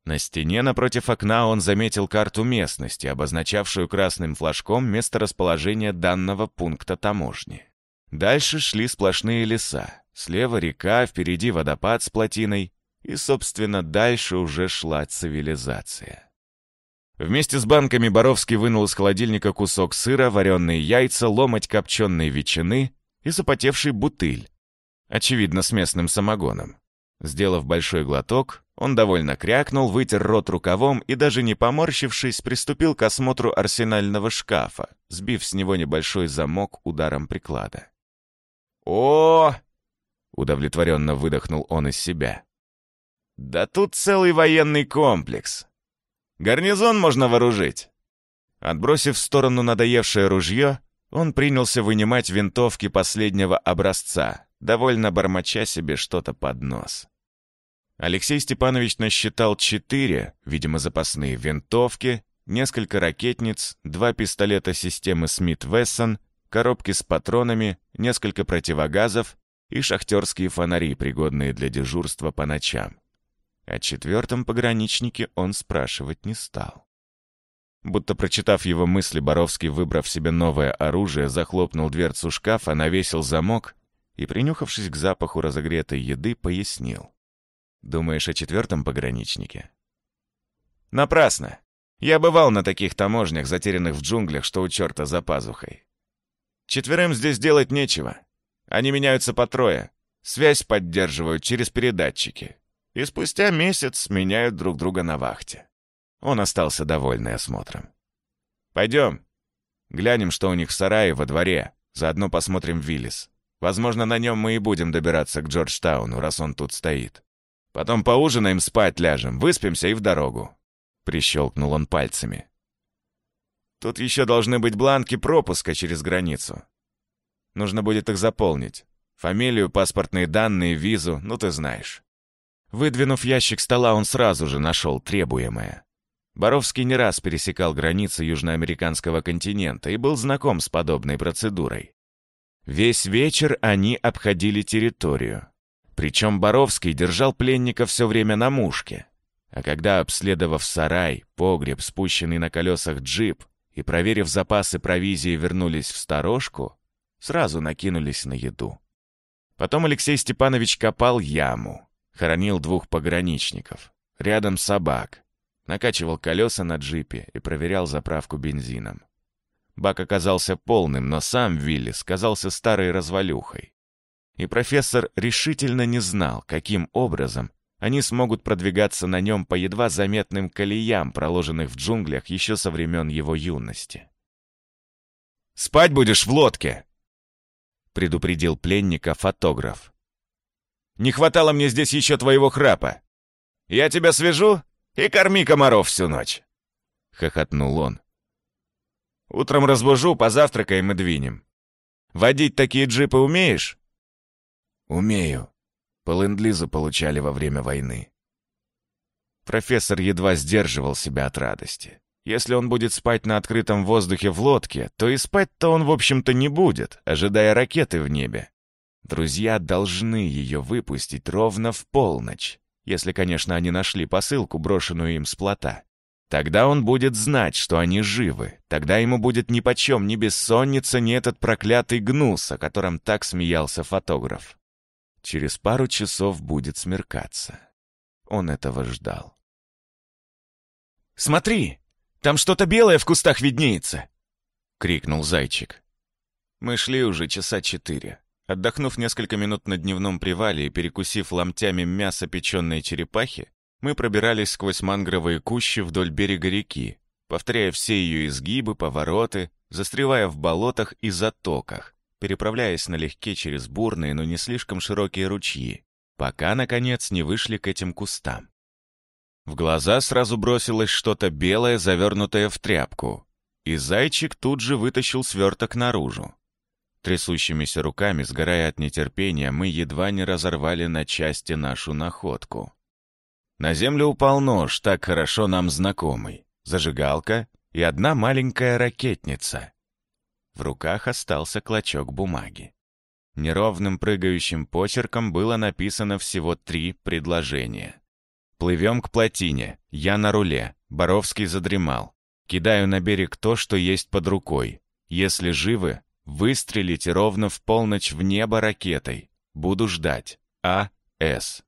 На стене напротив окна он заметил карту местности, обозначавшую красным флажком место расположения данного пункта таможни. Дальше шли сплошные леса. Слева река, впереди водопад с плотиной, и, собственно, дальше уже шла цивилизация. Вместе с банками Боровский вынул из холодильника кусок сыра, вареные яйца, ломоть копченой ветчины и запотевший бутыль, очевидно, с местным самогоном. Сделав большой глоток, он довольно крякнул, вытер рот рукавом и, даже не поморщившись, приступил к осмотру арсенального шкафа, сбив с него небольшой замок ударом приклада. «О!» — удовлетворенно выдохнул он из себя. Да тут целый военный комплекс. Гарнизон можно вооружить. Отбросив в сторону надоевшее ружье, он принялся вынимать винтовки последнего образца, довольно бормоча себе что-то под нос. Алексей Степанович насчитал четыре, видимо, запасные винтовки, несколько ракетниц, два пистолета системы Смит-Вессон, коробки с патронами, несколько противогазов и шахтерские фонари, пригодные для дежурства по ночам. О четвертом пограничнике он спрашивать не стал. Будто прочитав его мысли, Боровский, выбрав себе новое оружие, захлопнул дверцу шкафа, навесил замок и, принюхавшись к запаху разогретой еды, пояснил. «Думаешь о четвертом пограничнике?» «Напрасно. Я бывал на таких таможнях, затерянных в джунглях, что у черта за пазухой. Четверым здесь делать нечего. Они меняются по трое, связь поддерживают через передатчики. И спустя месяц меняют друг друга на вахте. Он остался довольный осмотром. «Пойдем. Глянем, что у них в сарае во дворе. Заодно посмотрим Виллис. Возможно, на нем мы и будем добираться к Джорджтауну, раз он тут стоит. Потом поужинаем, спать ляжем, выспимся и в дорогу». Прищелкнул он пальцами. «Тут еще должны быть бланки пропуска через границу. Нужно будет их заполнить. Фамилию, паспортные данные, визу, ну ты знаешь». Выдвинув ящик стола, он сразу же нашел требуемое. Боровский не раз пересекал границы южноамериканского континента и был знаком с подобной процедурой. Весь вечер они обходили территорию. Причем Боровский держал пленника все время на мушке. А когда, обследовав сарай, погреб, спущенный на колесах джип, и, проверив запасы провизии, вернулись в сторожку, сразу накинулись на еду. Потом Алексей Степанович копал яму, хоронил двух пограничников, рядом собак, накачивал колеса на джипе и проверял заправку бензином. Бак оказался полным, но сам Вилли казался старой развалюхой. И профессор решительно не знал, каким образом они смогут продвигаться на нем по едва заметным колеям, проложенных в джунглях еще со времен его юности. «Спать будешь в лодке!» — предупредил пленника фотограф. «Не хватало мне здесь еще твоего храпа. Я тебя свяжу и корми комаров всю ночь!» — хохотнул он. «Утром разбужу, позавтракаем и двинем. Водить такие джипы умеешь?» «Умею. По ленд получали во время войны». Профессор едва сдерживал себя от радости. Если он будет спать на открытом воздухе в лодке, то и спать-то он, в общем-то, не будет, ожидая ракеты в небе. Друзья должны ее выпустить ровно в полночь если, конечно, они нашли посылку, брошенную им с плота. Тогда он будет знать, что они живы. Тогда ему будет нипочем ни бессонница, ни этот проклятый гнус, о котором так смеялся фотограф. Через пару часов будет смеркаться. Он этого ждал. «Смотри! Там что-то белое в кустах виднеется!» — крикнул зайчик. Мы шли уже часа четыре. Отдохнув несколько минут на дневном привале и перекусив ломтями мяса печеной черепахи, мы пробирались сквозь мангровые кущи вдоль берега реки, повторяя все ее изгибы, повороты, застревая в болотах и затоках, переправляясь налегке через бурные, но не слишком широкие ручьи, пока, наконец, не вышли к этим кустам. В глаза сразу бросилось что-то белое, завернутое в тряпку, и зайчик тут же вытащил сверток наружу. Трясущимися руками, сгорая от нетерпения, мы едва не разорвали на части нашу находку. На землю упал нож, так хорошо нам знакомый, зажигалка и одна маленькая ракетница. В руках остался клочок бумаги. Неровным прыгающим почерком было написано всего три предложения. «Плывем к плотине. Я на руле. Боровский задремал. Кидаю на берег то, что есть под рукой. Если живы, Выстрелите ровно в полночь в небо ракетой. Буду ждать. А. С.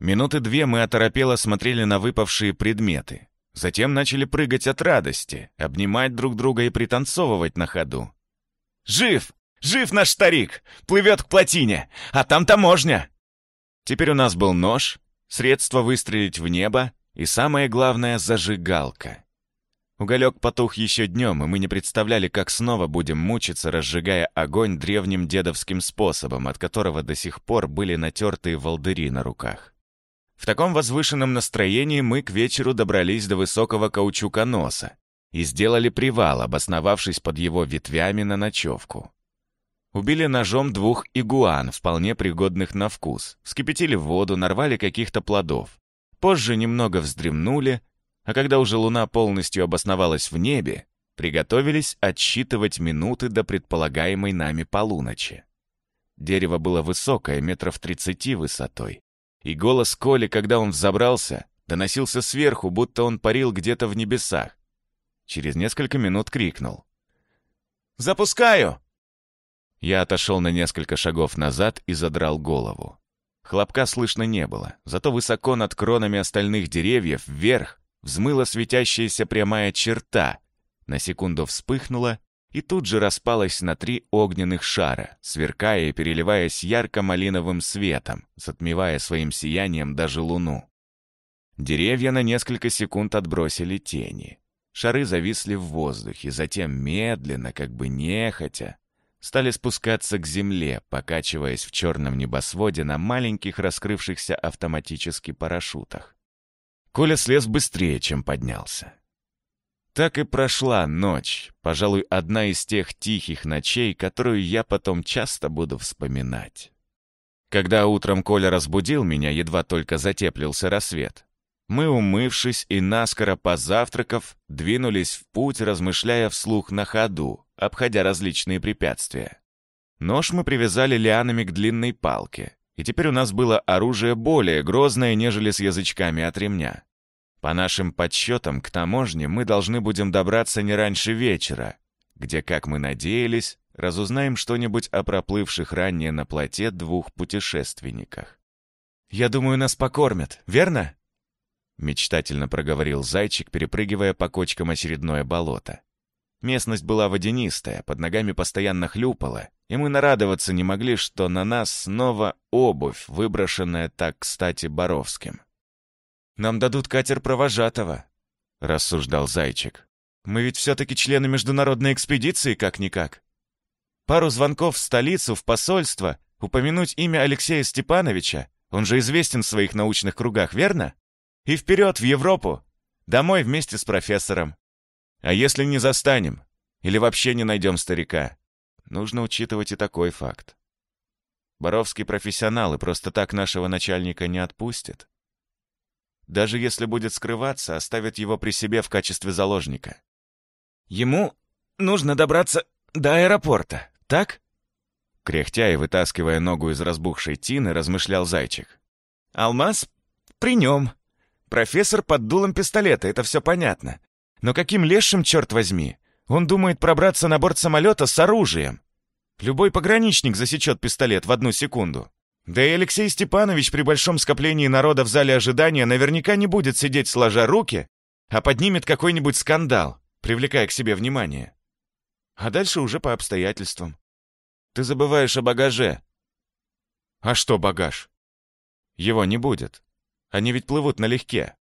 Минуты две мы оторопело смотрели на выпавшие предметы. Затем начали прыгать от радости, обнимать друг друга и пританцовывать на ходу. «Жив! Жив наш старик! Плывет к плотине! А там таможня!» Теперь у нас был нож, средство выстрелить в небо и, самое главное, зажигалка. Уголек потух еще днем, и мы не представляли, как снова будем мучиться, разжигая огонь древним дедовским способом, от которого до сих пор были натертые волдыри на руках. В таком возвышенном настроении мы к вечеру добрались до высокого каучуконоса и сделали привал, обосновавшись под его ветвями на ночевку. Убили ножом двух игуан, вполне пригодных на вкус, вскипятили воду, нарвали каких-то плодов. Позже немного вздремнули, а когда уже луна полностью обосновалась в небе, приготовились отсчитывать минуты до предполагаемой нами полуночи. Дерево было высокое, метров тридцати высотой, и голос Коли, когда он взобрался, доносился сверху, будто он парил где-то в небесах. Через несколько минут крикнул. «Запускаю!» Я отошел на несколько шагов назад и задрал голову. Хлопка слышно не было, зато высоко над кронами остальных деревьев вверх взмыла светящаяся прямая черта, на секунду вспыхнула и тут же распалась на три огненных шара, сверкая и переливаясь ярко-малиновым светом, затмевая своим сиянием даже луну. Деревья на несколько секунд отбросили тени. Шары зависли в воздухе, затем медленно, как бы нехотя, стали спускаться к земле, покачиваясь в черном небосводе на маленьких раскрывшихся автоматически парашютах. Коля слез быстрее, чем поднялся. Так и прошла ночь, пожалуй, одна из тех тихих ночей, которую я потом часто буду вспоминать. Когда утром Коля разбудил меня, едва только затеплился рассвет, мы, умывшись и наскоро позавтракав, двинулись в путь, размышляя вслух на ходу, обходя различные препятствия. Нож мы привязали лианами к длинной палке, и теперь у нас было оружие более грозное, нежели с язычками от ремня. По нашим подсчетам, к таможне мы должны будем добраться не раньше вечера, где, как мы надеялись, разузнаем что-нибудь о проплывших ранее на плоте двух путешественниках. «Я думаю, нас покормят, верно?» Мечтательно проговорил зайчик, перепрыгивая по кочкам очередное болото. Местность была водянистая, под ногами постоянно хлюпала, и мы нарадоваться не могли, что на нас снова обувь, выброшенная так кстати Боровским. «Нам дадут катер провожатого», — рассуждал Зайчик. «Мы ведь все-таки члены международной экспедиции, как-никак. Пару звонков в столицу, в посольство, упомянуть имя Алексея Степановича, он же известен в своих научных кругах, верно? И вперед, в Европу! Домой вместе с профессором. А если не застанем? Или вообще не найдем старика? Нужно учитывать и такой факт. Боровский профессионал и просто так нашего начальника не отпустит. Даже если будет скрываться, оставит его при себе в качестве заложника. Ему нужно добраться до аэропорта, так? Кряхтя и вытаскивая ногу из разбухшей тины, размышлял зайчик. Алмаз при нем. Профессор под дулом пистолета, это все понятно. Но каким лешим, черт возьми? Он думает пробраться на борт самолета с оружием. Любой пограничник засечет пистолет в одну секунду. Да и Алексей Степанович при большом скоплении народа в зале ожидания наверняка не будет сидеть сложа руки, а поднимет какой-нибудь скандал, привлекая к себе внимание. А дальше уже по обстоятельствам. Ты забываешь о багаже. А что багаж? Его не будет. Они ведь плывут налегке.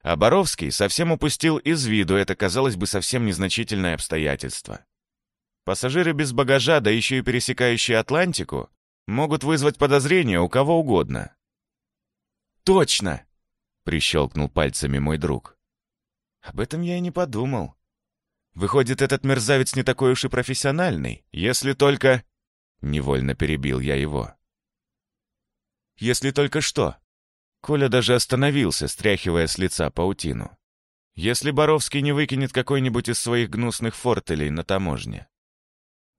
А Боровский совсем упустил из виду это, казалось бы, совсем незначительное обстоятельство. Пассажиры без багажа, да еще и пересекающие Атлантику, могут вызвать подозрения у кого угодно. «Точно!» — прищелкнул пальцами мой друг. «Об этом я и не подумал. Выходит, этот мерзавец не такой уж и профессиональный, если только...» Невольно перебил я его. «Если только что?» Коля даже остановился, стряхивая с лица паутину. Если Боровский не выкинет какой-нибудь из своих гнусных фортелей на таможне.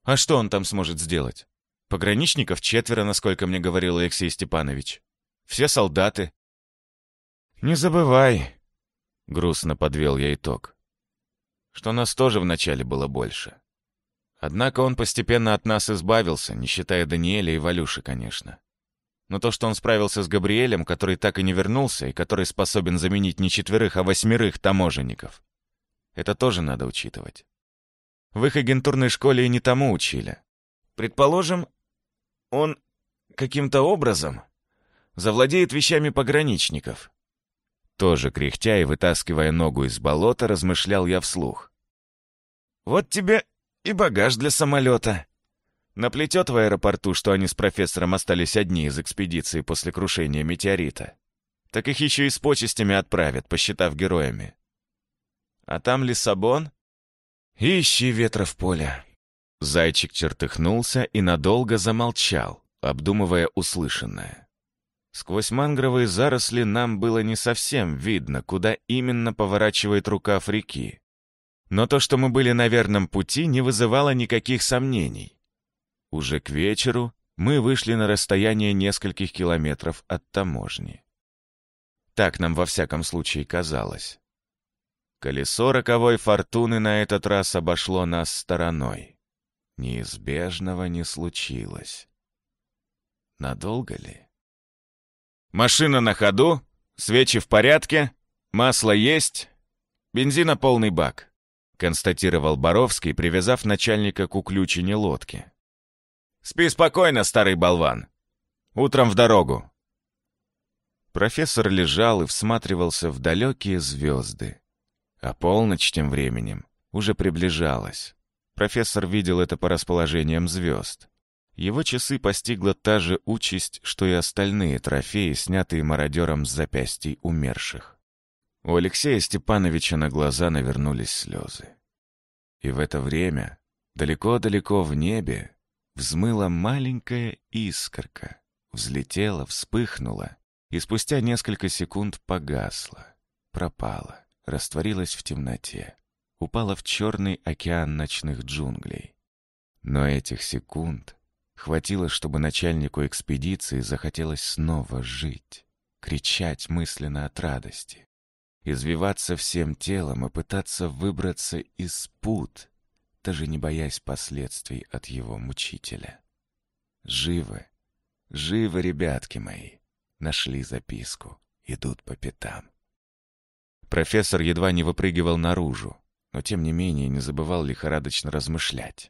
А что он там сможет сделать? Пограничников четверо, насколько мне говорил Алексей Степанович. Все солдаты. Не забывай, грустно подвел я итог, что нас тоже вначале было больше. Однако он постепенно от нас избавился, не считая Даниэля и Валюши, конечно. Но то, что он справился с Габриэлем, который так и не вернулся, и который способен заменить не четверых, а восьмерых таможенников, это тоже надо учитывать. В их агентурной школе и не тому учили. Предположим, он каким-то образом завладеет вещами пограничников. Тоже кряхтя и вытаскивая ногу из болота, размышлял я вслух. «Вот тебе и багаж для самолета», Наплетет в аэропорту, что они с профессором остались одни из экспедиции после крушения метеорита. Так их еще и с почестями отправят, посчитав героями. А там Лиссабон? Ищи ветра в поле. Зайчик чертыхнулся и надолго замолчал, обдумывая услышанное. Сквозь мангровые заросли нам было не совсем видно, куда именно поворачивает рукав реки. Но то, что мы были на верном пути, не вызывало никаких сомнений. Уже к вечеру мы вышли на расстояние нескольких километров от таможни. Так нам во всяком случае казалось. Колесо роковой фортуны на этот раз обошло нас стороной. Неизбежного не случилось. Надолго ли? «Машина на ходу, свечи в порядке, масло есть, бензина полный бак», констатировал Боровский, привязав начальника к уключине лодки. «Спи спокойно, старый болван. Утром в дорогу». Профессор лежал и всматривался в далекие звезды. А полночь тем временем уже приближалась. Профессор видел это по расположениям звезд. Его часы постигла та же участь, что и остальные трофеи, снятые мародером с запястий умерших. У Алексея Степановича на глаза навернулись слезы. И в это время, далеко-далеко в небе, взмыла маленькая искорка, взлетела, вспыхнула и спустя несколько секунд погасла, пропала растворилась в темноте, упала в черный океан ночных джунглей. Но этих секунд хватило, чтобы начальнику экспедиции захотелось снова жить, кричать мысленно от радости, извиваться всем телом и пытаться выбраться из пут, даже не боясь последствий от его мучителя. Живы, живы, ребятки мои, нашли записку, идут по пятам. Профессор едва не выпрыгивал наружу, но тем не менее не забывал лихорадочно размышлять.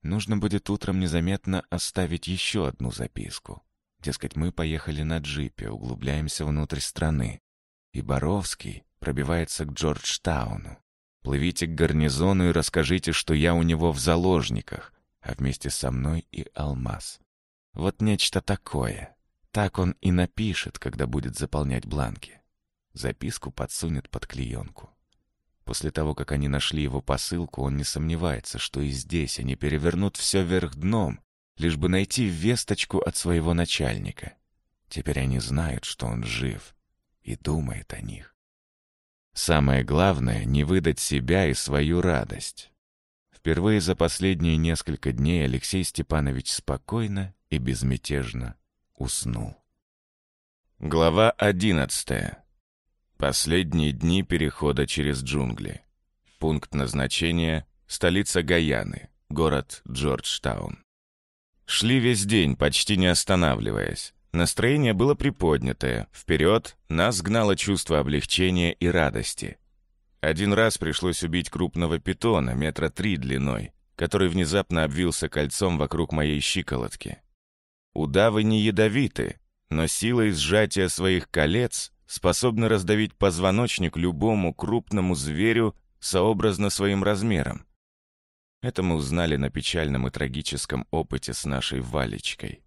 Нужно будет утром незаметно оставить еще одну записку. Дескать, мы поехали на джипе, углубляемся внутрь страны. И Боровский пробивается к Джорджтауну. Плывите к гарнизону и расскажите, что я у него в заложниках, а вместе со мной и Алмаз. Вот нечто такое. Так он и напишет, когда будет заполнять бланки записку подсунет под клеенку. После того, как они нашли его посылку, он не сомневается, что и здесь они перевернут все вверх дном, лишь бы найти весточку от своего начальника. Теперь они знают, что он жив и думает о них. Самое главное — не выдать себя и свою радость. Впервые за последние несколько дней Алексей Степанович спокойно и безмятежно уснул. Глава одиннадцатая. Последние дни перехода через джунгли. Пункт назначения — столица Гаяны, город Джорджтаун. Шли весь день, почти не останавливаясь. Настроение было приподнятое. Вперед нас гнало чувство облегчения и радости. Один раз пришлось убить крупного питона, метра три длиной, который внезапно обвился кольцом вокруг моей щиколотки. Удавы не ядовиты, но силой сжатия своих колец способны раздавить позвоночник любому крупному зверю сообразно своим размерам. Это мы узнали на печальном и трагическом опыте с нашей Валечкой.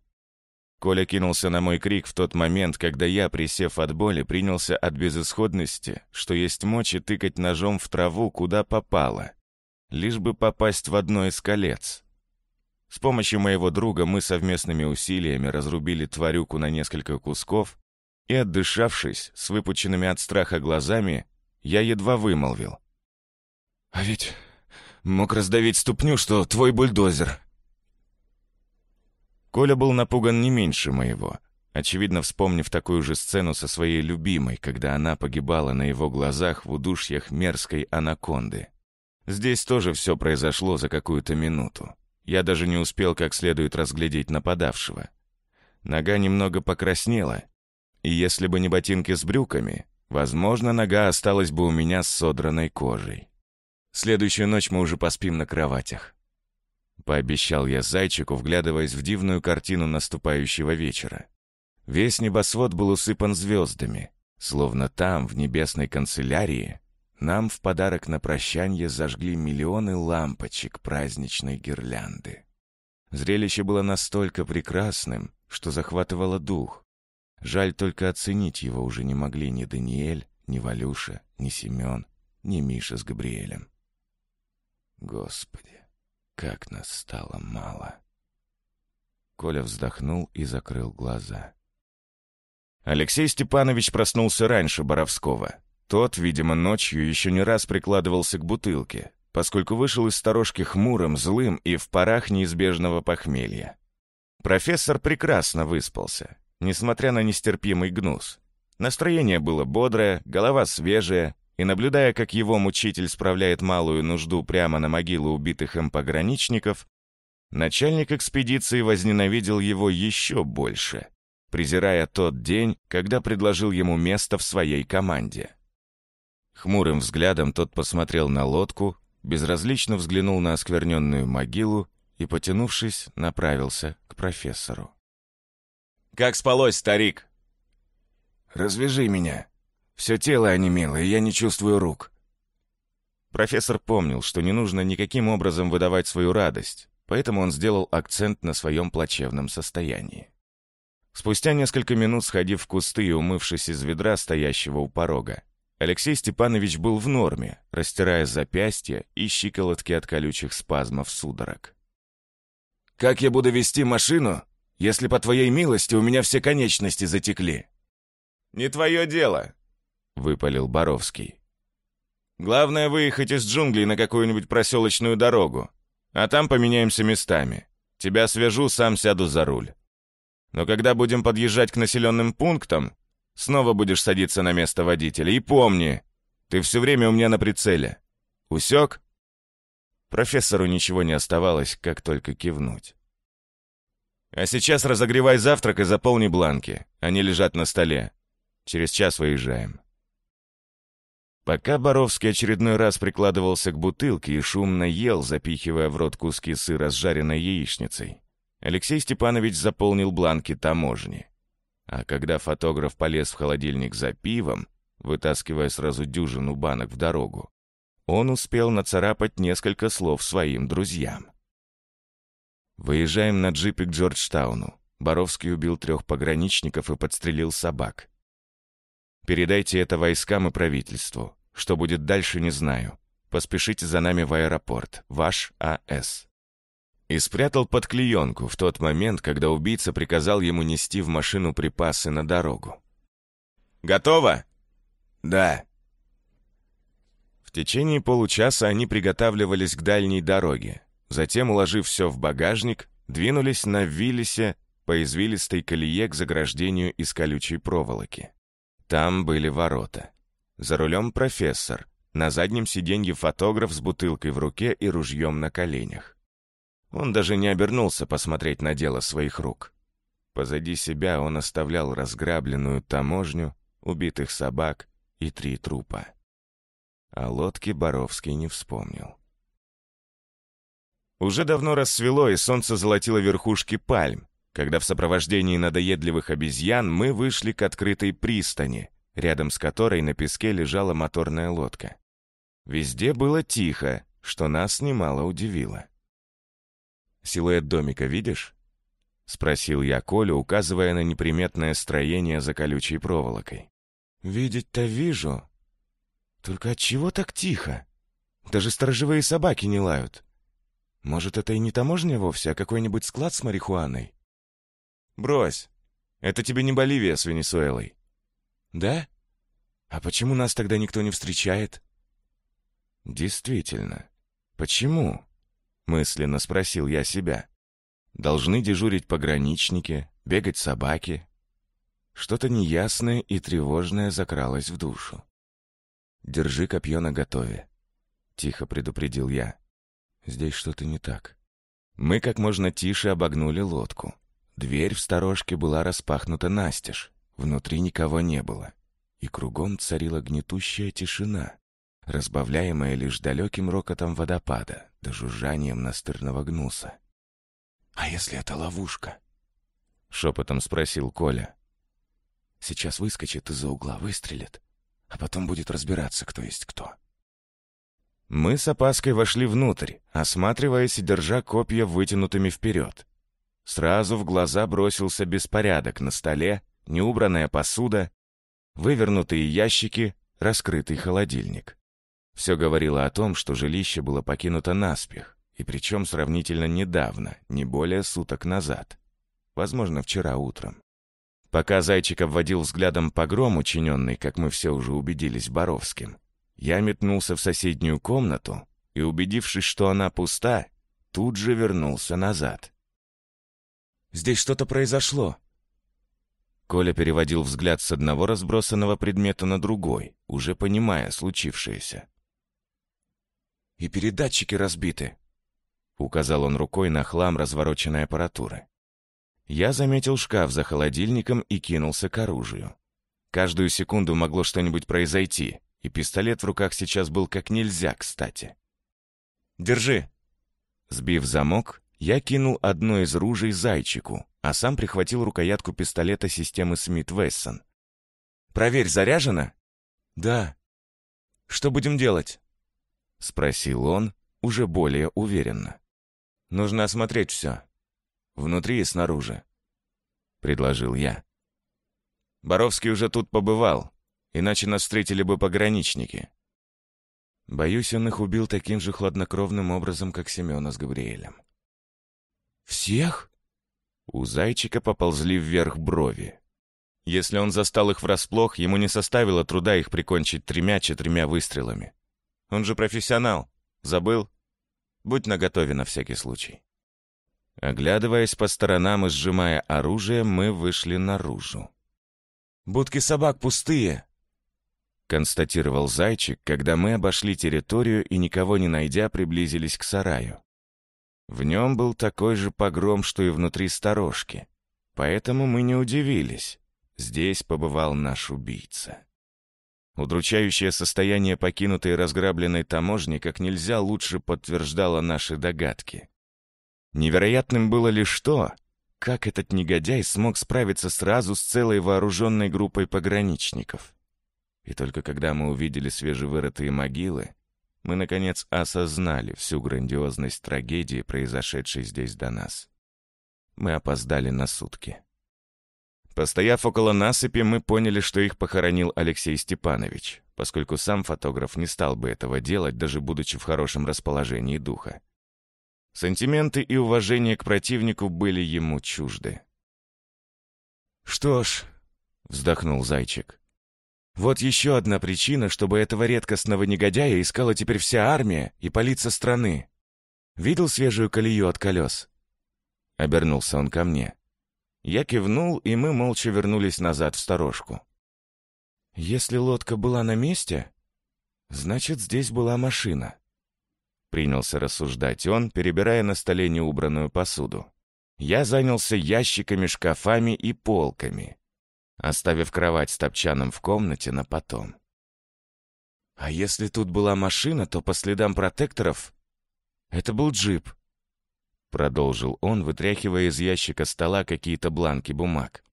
Коля кинулся на мой крик в тот момент, когда я, присев от боли, принялся от безысходности, что есть мочи тыкать ножом в траву, куда попало, лишь бы попасть в одно из колец. С помощью моего друга мы совместными усилиями разрубили тварюку на несколько кусков и, отдышавшись, с выпученными от страха глазами, я едва вымолвил. «А ведь мог раздавить ступню, что твой бульдозер». Коля был напуган не меньше моего, очевидно вспомнив такую же сцену со своей любимой, когда она погибала на его глазах в удушьях мерзкой анаконды. Здесь тоже все произошло за какую-то минуту. Я даже не успел как следует разглядеть нападавшего. Нога немного покраснела, и если бы не ботинки с брюками, возможно, нога осталась бы у меня с содранной кожей. Следующую ночь мы уже поспим на кроватях. Пообещал я зайчику, вглядываясь в дивную картину наступающего вечера. Весь небосвод был усыпан звездами, словно там, в небесной канцелярии, нам в подарок на прощанье зажгли миллионы лампочек праздничной гирлянды. Зрелище было настолько прекрасным, что захватывало дух. Жаль, только оценить его уже не могли ни Даниэль, ни Валюша, ни Семен, ни Миша с Габриэлем. Господи, как нас стало мало. Коля вздохнул и закрыл глаза. Алексей Степанович проснулся раньше Боровского. Тот, видимо, ночью еще не раз прикладывался к бутылке, поскольку вышел из сторожки хмурым, злым и в парах неизбежного похмелья. Профессор прекрасно выспался, несмотря на нестерпимый гнус. Настроение было бодрое, голова свежая, и, наблюдая, как его мучитель справляет малую нужду прямо на могилу убитых им пограничников, начальник экспедиции возненавидел его еще больше, презирая тот день, когда предложил ему место в своей команде. Хмурым взглядом тот посмотрел на лодку, безразлично взглянул на оскверненную могилу и, потянувшись, направился к профессору. «Как спалось, старик?» «Развяжи меня. Все тело онемело, и я не чувствую рук». Профессор помнил, что не нужно никаким образом выдавать свою радость, поэтому он сделал акцент на своем плачевном состоянии. Спустя несколько минут, сходив в кусты и умывшись из ведра, стоящего у порога, Алексей Степанович был в норме, растирая запястья и щиколотки от колючих спазмов судорог. «Как я буду вести машину, если, по твоей милости, у меня все конечности затекли?» «Не твое дело», — выпалил Боровский. «Главное выехать из джунглей на какую-нибудь проселочную дорогу, а там поменяемся местами. Тебя свяжу, сам сяду за руль. Но когда будем подъезжать к населенным пунктам, Снова будешь садиться на место водителя. И помни, ты все время у меня на прицеле. Усек?» Профессору ничего не оставалось, как только кивнуть. «А сейчас разогревай завтрак и заполни бланки. Они лежат на столе. Через час выезжаем». Пока Боровский очередной раз прикладывался к бутылке и шумно ел, запихивая в рот куски сыра с жареной яичницей, Алексей Степанович заполнил бланки таможни. А когда фотограф полез в холодильник за пивом, вытаскивая сразу дюжину банок в дорогу, он успел нацарапать несколько слов своим друзьям. «Выезжаем на джипе к Джорджтауну. Боровский убил трех пограничников и подстрелил собак. Передайте это войскам и правительству. Что будет дальше, не знаю. Поспешите за нами в аэропорт. Ваш А.С.» и спрятал под клеенку в тот момент, когда убийца приказал ему нести в машину припасы на дорогу. «Готово?» «Да». В течение получаса они приготавливались к дальней дороге. Затем, уложив все в багажник, двинулись на Виллисе по извилистой колее к заграждению из колючей проволоки. Там были ворота. За рулем профессор, на заднем сиденье фотограф с бутылкой в руке и ружьем на коленях. Он даже не обернулся посмотреть на дело своих рук. Позади себя он оставлял разграбленную таможню, убитых собак и три трупа. О лодке Боровский не вспомнил. Уже давно рассвело, и солнце золотило верхушки пальм, когда в сопровождении надоедливых обезьян мы вышли к открытой пристани, рядом с которой на песке лежала моторная лодка. Везде было тихо, что нас немало удивило. Силуэт домика видишь?» — спросил я Колю, указывая на неприметное строение за колючей проволокой. «Видеть-то вижу. Только от чего так тихо? Даже сторожевые собаки не лают. Может, это и не таможня вовсе, а какой-нибудь склад с марихуаной?» «Брось. Это тебе не Боливия с Венесуэлой». «Да? А почему нас тогда никто не встречает?» «Действительно. Почему?» мысленно спросил я себя. Должны дежурить пограничники, бегать собаки. Что-то неясное и тревожное закралось в душу. «Держи копье наготове», — тихо предупредил я. «Здесь что-то не так». Мы как можно тише обогнули лодку. Дверь в сторожке была распахнута настежь, внутри никого не было, и кругом царила гнетущая тишина разбавляемое лишь далеким рокотом водопада да жужжанием настырного гнуса. «А если это ловушка?» — шепотом спросил Коля. «Сейчас выскочит из-за угла, выстрелит, а потом будет разбираться, кто есть кто». Мы с опаской вошли внутрь, осматриваясь и держа копья вытянутыми вперед. Сразу в глаза бросился беспорядок на столе, неубранная посуда, вывернутые ящики, раскрытый холодильник. Все говорило о том, что жилище было покинуто наспех, И причем сравнительно недавно, не более суток назад. Возможно, вчера утром. Пока Зайчик обводил взглядом погром, учиненный, как мы все уже убедились, Боровским, я метнулся в соседнюю комнату и, убедившись, что она пуста, тут же вернулся назад. «Здесь что-то произошло», Коля переводил взгляд с одного разбросанного предмета на другой, уже понимая случившееся. «И передатчики разбиты», — указал он рукой на хлам развороченной аппаратуры. Я заметил шкаф за холодильником и кинулся к оружию. Каждую секунду могло что-нибудь произойти, и пистолет в руках сейчас был как нельзя кстати. «Держи!» Сбив замок, я кинул одно из ружей зайчику, а сам прихватил рукоятку пистолета системы Смит-Вессон. «Проверь, заряжено?» «Да». «Что будем делать?» — спросил он уже более уверенно. «Нужно осмотреть все. Внутри и снаружи», — предложил я. «Боровский уже тут побывал, иначе нас встретили бы пограничники». Боюсь, он их убил таким же хладнокровным образом, как Семена с Габриэлем. «Всех?» У зайчика поползли вверх брови. Если он застал их врасплох, ему не составило труда их прикончить тремя-четырьмя выстрелами. Он же профессионал. Забыл? Будь наготове на всякий случай. Оглядываясь по сторонам и сжимая оружие, мы вышли наружу. «Будки собак пустые», — констатировал Зайчик, когда мы обошли территорию и, никого не найдя, приблизились к сараю. В нем был такой же погром, что и внутри сторожки. Поэтому мы не удивились. Здесь побывал наш убийца. Удручающее состояние покинутой и разграбленной таможни как нельзя лучше подтверждало наши догадки. Невероятным было лишь то, как этот негодяй смог справиться сразу с целой вооруженной группой пограничников. И только когда мы увидели свежевырытые могилы, мы, наконец, осознали всю грандиозность трагедии, произошедшей здесь до нас. Мы опоздали на сутки. Постояв около насыпи, мы поняли, что их похоронил Алексей Степанович, поскольку сам фотограф не стал бы этого делать, даже будучи в хорошем расположении духа. Сантименты и уважение к противнику были ему чужды. «Что ж», — вздохнул Зайчик, вот еще одна причина, чтобы этого редкостного негодяя искала теперь вся армия и полиция страны. Видел свежую колею от колес? Обернулся он ко мне. Я кивнул, и мы молча вернулись назад в сторожку. Если лодка была на месте, значит, здесь была машина. Принялся рассуждать он, перебирая на столе неубранную посуду. Я занялся ящиками, шкафами и полками оставив кровать с топчаном в комнате на потом. А если тут была машина, то по следам протекторов это был джип. Продолжил он, вытряхивая из ящика стола какие-то бланки бумаг.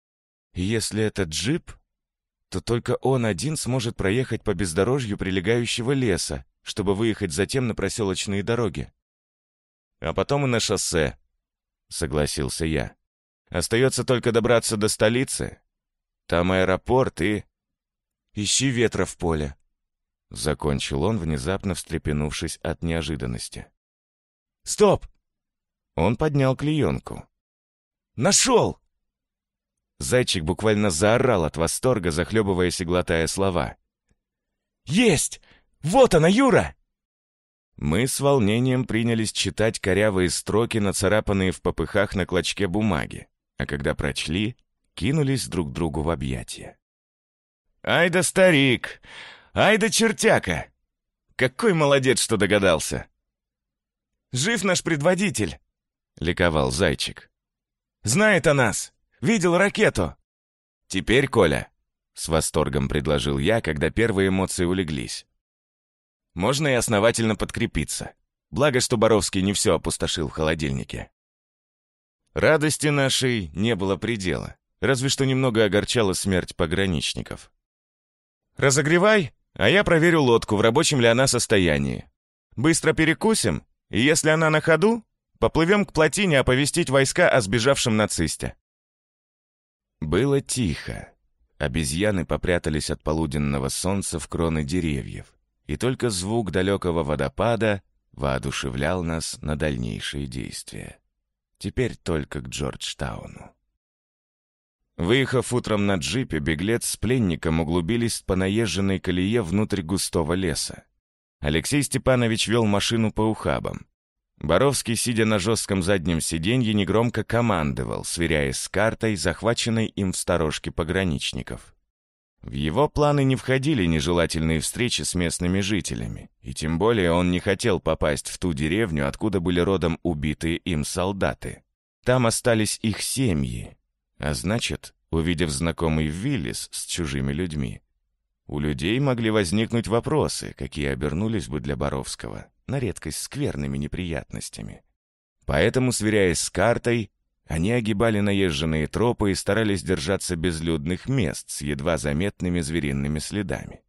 И если это джип, то только он один сможет проехать по бездорожью прилегающего леса, чтобы выехать затем на проселочные дороги. А потом и на шоссе, согласился я. Остается только добраться до столицы, там аэропорт и... Ищи ветра в поле. Закончил он, внезапно встрепенувшись от неожиданности. «Стоп!» Он поднял клеенку. «Нашел!» Зайчик буквально заорал от восторга, захлебываясь и глотая слова. «Есть! Вот она, Юра!» Мы с волнением принялись читать корявые строки, нацарапанные в попыхах на клочке бумаги, а когда прочли, кинулись друг другу в объятия. «Ай да старик! Ай да чертяка! Какой молодец, что догадался!» «Жив наш предводитель!» — ликовал Зайчик. «Знает о нас! Видел ракету!» «Теперь, Коля!» — с восторгом предложил я, когда первые эмоции улеглись. «Можно и основательно подкрепиться. Благо, что Боровский не все опустошил в холодильнике». Радости нашей не было предела разве что немного огорчала смерть пограничников. «Разогревай, а я проверю лодку, в рабочем ли она состоянии. Быстро перекусим, и если она на ходу, поплывем к плотине оповестить войска о сбежавшем нацисте». Было тихо. Обезьяны попрятались от полуденного солнца в кроны деревьев, и только звук далекого водопада воодушевлял нас на дальнейшие действия. Теперь только к Джорджтауну. Выехав утром на джипе, беглец с пленником углубились по наезженной колее внутрь густого леса. Алексей Степанович вел машину по ухабам. Боровский, сидя на жестком заднем сиденье, негромко командовал, сверяясь с картой, захваченной им в сторожке пограничников. В его планы не входили нежелательные встречи с местными жителями, и тем более он не хотел попасть в ту деревню, откуда были родом убитые им солдаты. Там остались их семьи, а значит, увидев знакомый Виллис с чужими людьми, у людей могли возникнуть вопросы, какие обернулись бы для Боровского на редкость скверными неприятностями. Поэтому, сверяясь с картой, они огибали наезженные тропы и старались держаться безлюдных мест с едва заметными звериными следами.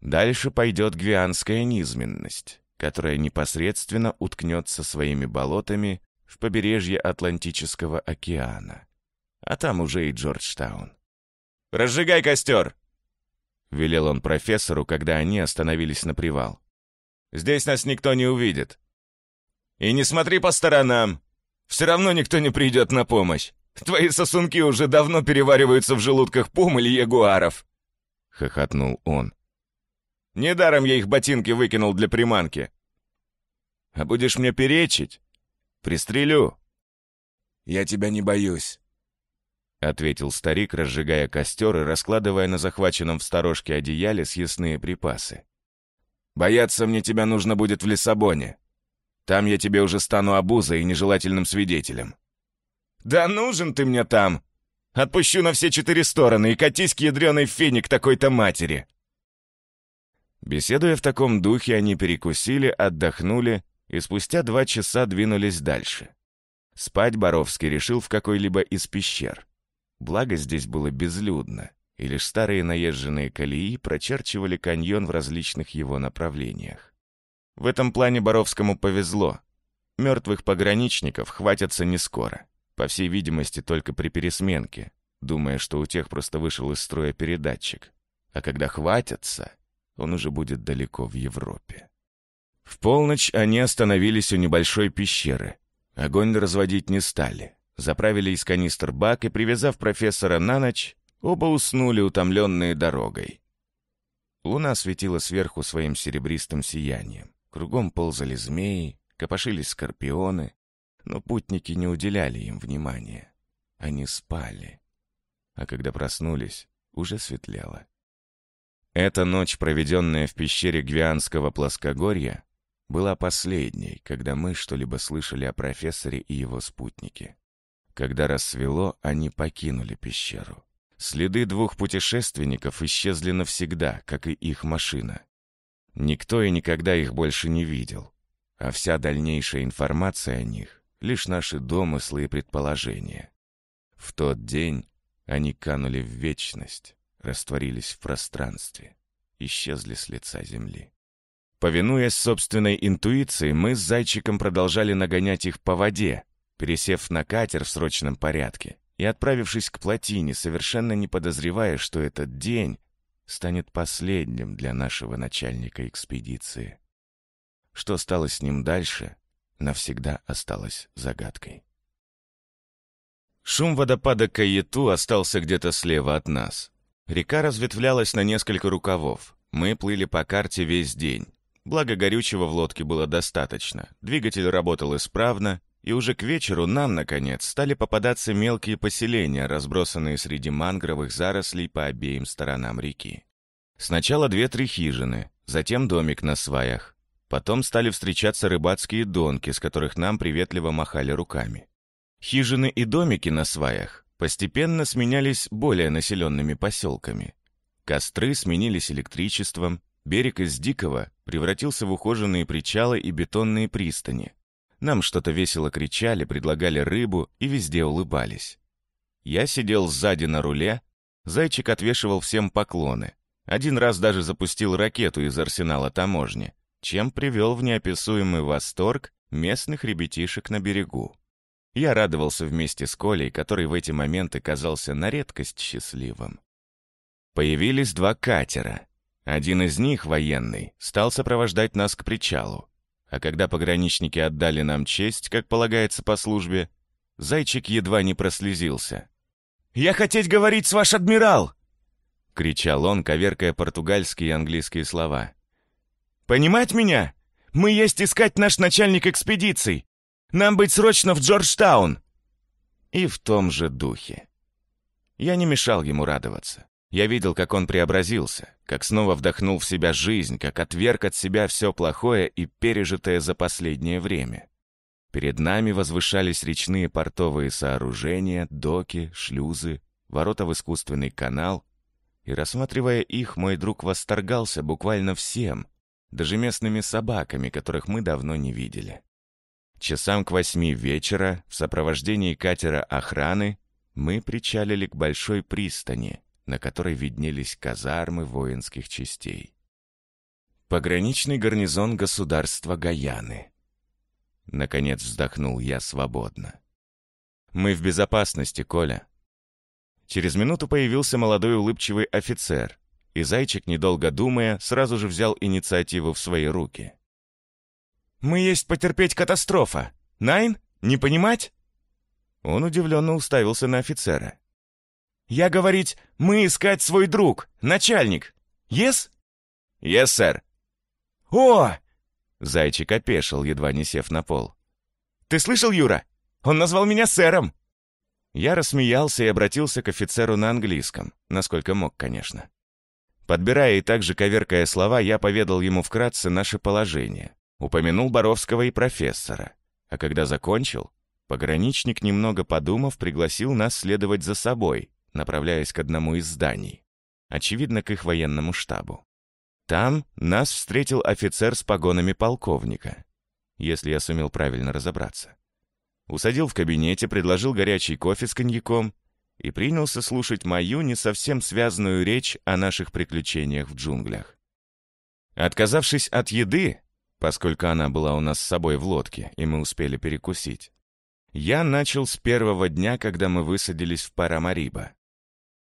Дальше пойдет гвианская низменность, которая непосредственно уткнется своими болотами в побережье Атлантического океана. А там уже и Джорджтаун. «Разжигай костер!» — велел он профессору, когда они остановились на привал. «Здесь нас никто не увидит. И не смотри по сторонам, все равно никто не придет на помощь. Твои сосунки уже давно перевариваются в желудках пум или ягуаров!» — хохотнул он. «Недаром я их ботинки выкинул для приманки. А будешь мне перечить? Пристрелю!» «Я тебя не боюсь», — ответил старик, разжигая костер и раскладывая на захваченном в сторожке одеяле съестные припасы. «Бояться мне тебя нужно будет в Лиссабоне. Там я тебе уже стану обузой и нежелательным свидетелем». «Да нужен ты мне там! Отпущу на все четыре стороны и катись к ядреной феник такой-то матери!» Беседуя в таком духе, они перекусили, отдохнули и спустя два часа двинулись дальше. Спать Боровский решил в какой-либо из пещер. Благо здесь было безлюдно, и лишь старые наезженные колеи прочерчивали каньон в различных его направлениях. В этом плане Боровскому повезло. Мертвых пограничников хватятся не скоро. По всей видимости, только при пересменке, думая, что у тех просто вышел из строя передатчик. А когда хватятся, он уже будет далеко в Европе. В полночь они остановились у небольшой пещеры. Огонь разводить не стали. Заправили из канистр бак и, привязав профессора на ночь, оба уснули, утомленные дорогой. Луна светила сверху своим серебристым сиянием. Кругом ползали змеи, копошились скорпионы, но путники не уделяли им внимания. Они спали. А когда проснулись, уже светлело. Эта ночь, проведенная в пещере Гвианского плоскогорья, была последней, когда мы что-либо слышали о профессоре и его спутнике. Когда рассвело, они покинули пещеру. Следы двух путешественников исчезли навсегда, как и их машина. Никто и никогда их больше не видел, а вся дальнейшая информация о них — лишь наши домыслы и предположения. В тот день они канули в вечность, растворились в пространстве, исчезли с лица земли. Повинуясь собственной интуиции, мы с Зайчиком продолжали нагонять их по воде, пересев на катер в срочном порядке и отправившись к плотине, совершенно не подозревая, что этот день станет последним для нашего начальника экспедиции. Что стало с ним дальше, навсегда осталось загадкой. Шум водопада Каету остался где-то слева от нас. Река разветвлялась на несколько рукавов. Мы плыли по карте весь день. Благо горючего в лодке было достаточно. Двигатель работал исправно, и уже к вечеру нам, наконец, стали попадаться мелкие поселения, разбросанные среди мангровых зарослей по обеим сторонам реки. Сначала две-три хижины, затем домик на сваях. Потом стали встречаться рыбацкие донки, с которых нам приветливо махали руками. Хижины и домики на сваях постепенно сменялись более населенными поселками. Костры сменились электричеством, берег из дикого превратился в ухоженные причалы и бетонные пристани. Нам что-то весело кричали, предлагали рыбу и везде улыбались. Я сидел сзади на руле, зайчик отвешивал всем поклоны. Один раз даже запустил ракету из арсенала таможни, чем привел в неописуемый восторг местных ребятишек на берегу. Я радовался вместе с Колей, который в эти моменты казался на редкость счастливым. Появились два катера. Один из них, военный, стал сопровождать нас к причалу. А когда пограничники отдали нам честь, как полагается по службе, Зайчик едва не прослезился. «Я хотеть говорить с ваш адмирал!» — кричал он, коверкая португальские и английские слова. «Понимать меня? Мы есть искать наш начальник экспедиций. Нам быть срочно в Джорджтаун!» И в том же духе. Я не мешал ему радоваться. Я видел, как он преобразился, как снова вдохнул в себя жизнь, как отверг от себя все плохое и пережитое за последнее время. Перед нами возвышались речные портовые сооружения, доки, шлюзы, ворота в искусственный канал, и, рассматривая их, мой друг восторгался буквально всем, даже местными собаками, которых мы давно не видели. Часам к восьми вечера в сопровождении катера охраны мы причалили к большой пристани, на которой виднелись казармы воинских частей. Пограничный гарнизон государства Гаяны. Наконец вздохнул я свободно. Мы в безопасности, Коля. Через минуту появился молодой улыбчивый офицер, и Зайчик, недолго думая, сразу же взял инициативу в свои руки. «Мы есть потерпеть катастрофа. Найн? Не понимать?» Он удивленно уставился на офицера. «Я говорить, мы искать свой друг, начальник. Yes?» «Yes, сэр». «О!» Зайчик опешил, едва не сев на пол. «Ты слышал, Юра? Он назвал меня сэром!» Я рассмеялся и обратился к офицеру на английском, насколько мог, конечно. Подбирая и также коверкая слова, я поведал ему вкратце наше положение, упомянул Боровского и профессора. А когда закончил, пограничник, немного подумав, пригласил нас следовать за собой, направляясь к одному из зданий, очевидно, к их военному штабу. Там нас встретил офицер с погонами полковника, если я сумел правильно разобраться. Усадил в кабинете, предложил горячий кофе с коньяком и принялся слушать мою не совсем связанную речь о наших приключениях в джунглях. Отказавшись от еды, поскольку она была у нас с собой в лодке, и мы успели перекусить, я начал с первого дня, когда мы высадились в Парамариба.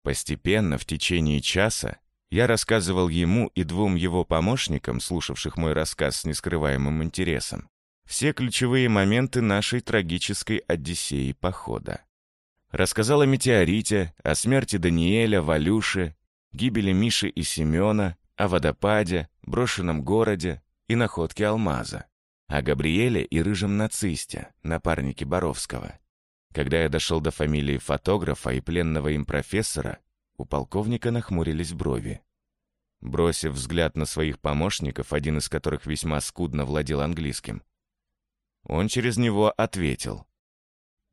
Постепенно, в течение часа, я рассказывал ему и двум его помощникам, слушавших мой рассказ с нескрываемым интересом, все ключевые моменты нашей трагической Одиссеи похода. Рассказал о метеорите, о смерти Даниэля, Валюши, гибели Миши и Семена, о водопаде, брошенном городе и находке алмаза, о Габриэле и рыжем нацисте, напарнике Боровского. Когда я дошел до фамилии фотографа и пленного им профессора, у полковника нахмурились брови. Бросив взгляд на своих помощников, один из которых весьма скудно владел английским, он через него ответил.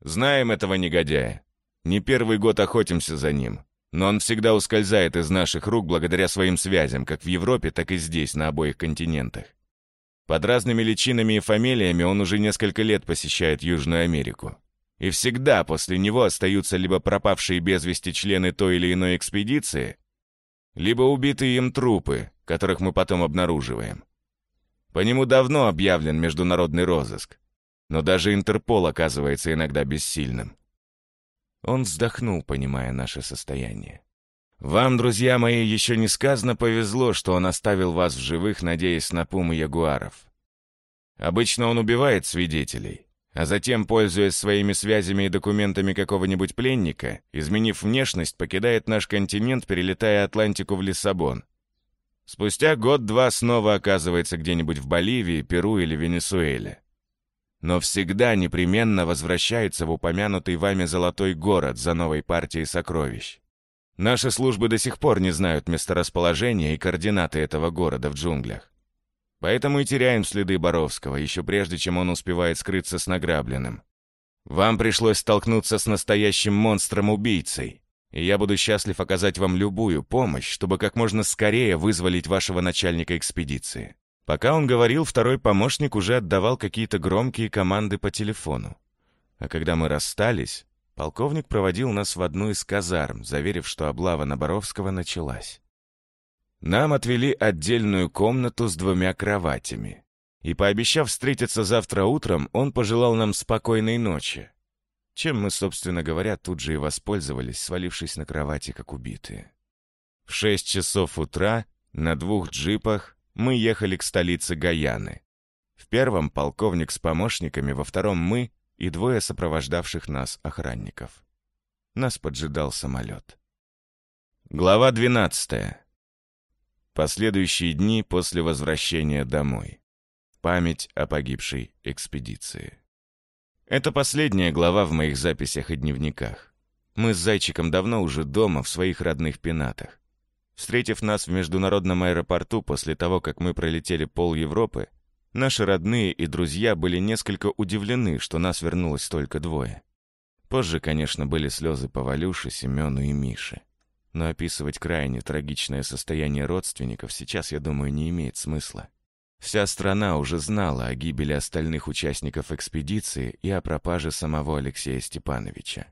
«Знаем этого негодяя. Не первый год охотимся за ним, но он всегда ускользает из наших рук благодаря своим связям, как в Европе, так и здесь, на обоих континентах. Под разными личинами и фамилиями он уже несколько лет посещает Южную Америку. И всегда после него остаются либо пропавшие без вести члены той или иной экспедиции, либо убитые им трупы, которых мы потом обнаруживаем. По нему давно объявлен международный розыск, но даже Интерпол оказывается иногда бессильным. Он вздохнул, понимая наше состояние. «Вам, друзья мои, еще не сказано повезло, что он оставил вас в живых, надеясь на пум и ягуаров. Обычно он убивает свидетелей, а затем, пользуясь своими связями и документами какого-нибудь пленника, изменив внешность, покидает наш континент, перелетая Атлантику в Лиссабон. Спустя год-два снова оказывается где-нибудь в Боливии, Перу или Венесуэле. Но всегда непременно возвращается в упомянутый вами золотой город за новой партией сокровищ. Наши службы до сих пор не знают месторасположения и координаты этого города в джунглях. Поэтому и теряем следы Боровского, еще прежде, чем он успевает скрыться с награбленным. Вам пришлось столкнуться с настоящим монстром-убийцей, и я буду счастлив оказать вам любую помощь, чтобы как можно скорее вызволить вашего начальника экспедиции». Пока он говорил, второй помощник уже отдавал какие-то громкие команды по телефону. А когда мы расстались, полковник проводил нас в одну из казарм, заверив, что облава на Боровского началась. Нам отвели отдельную комнату с двумя кроватями. И пообещав встретиться завтра утром, он пожелал нам спокойной ночи. Чем мы, собственно говоря, тут же и воспользовались, свалившись на кровати, как убитые. В шесть часов утра на двух джипах мы ехали к столице Гаяны. В первом полковник с помощниками, во втором мы и двое сопровождавших нас охранников. Нас поджидал самолет. Глава 12. Последующие дни после возвращения домой. Память о погибшей экспедиции. Это последняя глава в моих записях и дневниках. Мы с Зайчиком давно уже дома, в своих родных пенатах. Встретив нас в международном аэропорту после того, как мы пролетели пол Европы, наши родные и друзья были несколько удивлены, что нас вернулось только двое. Позже, конечно, были слезы по Валюше, Семену и Мише. Но описывать крайне трагичное состояние родственников сейчас, я думаю, не имеет смысла. Вся страна уже знала о гибели остальных участников экспедиции и о пропаже самого Алексея Степановича.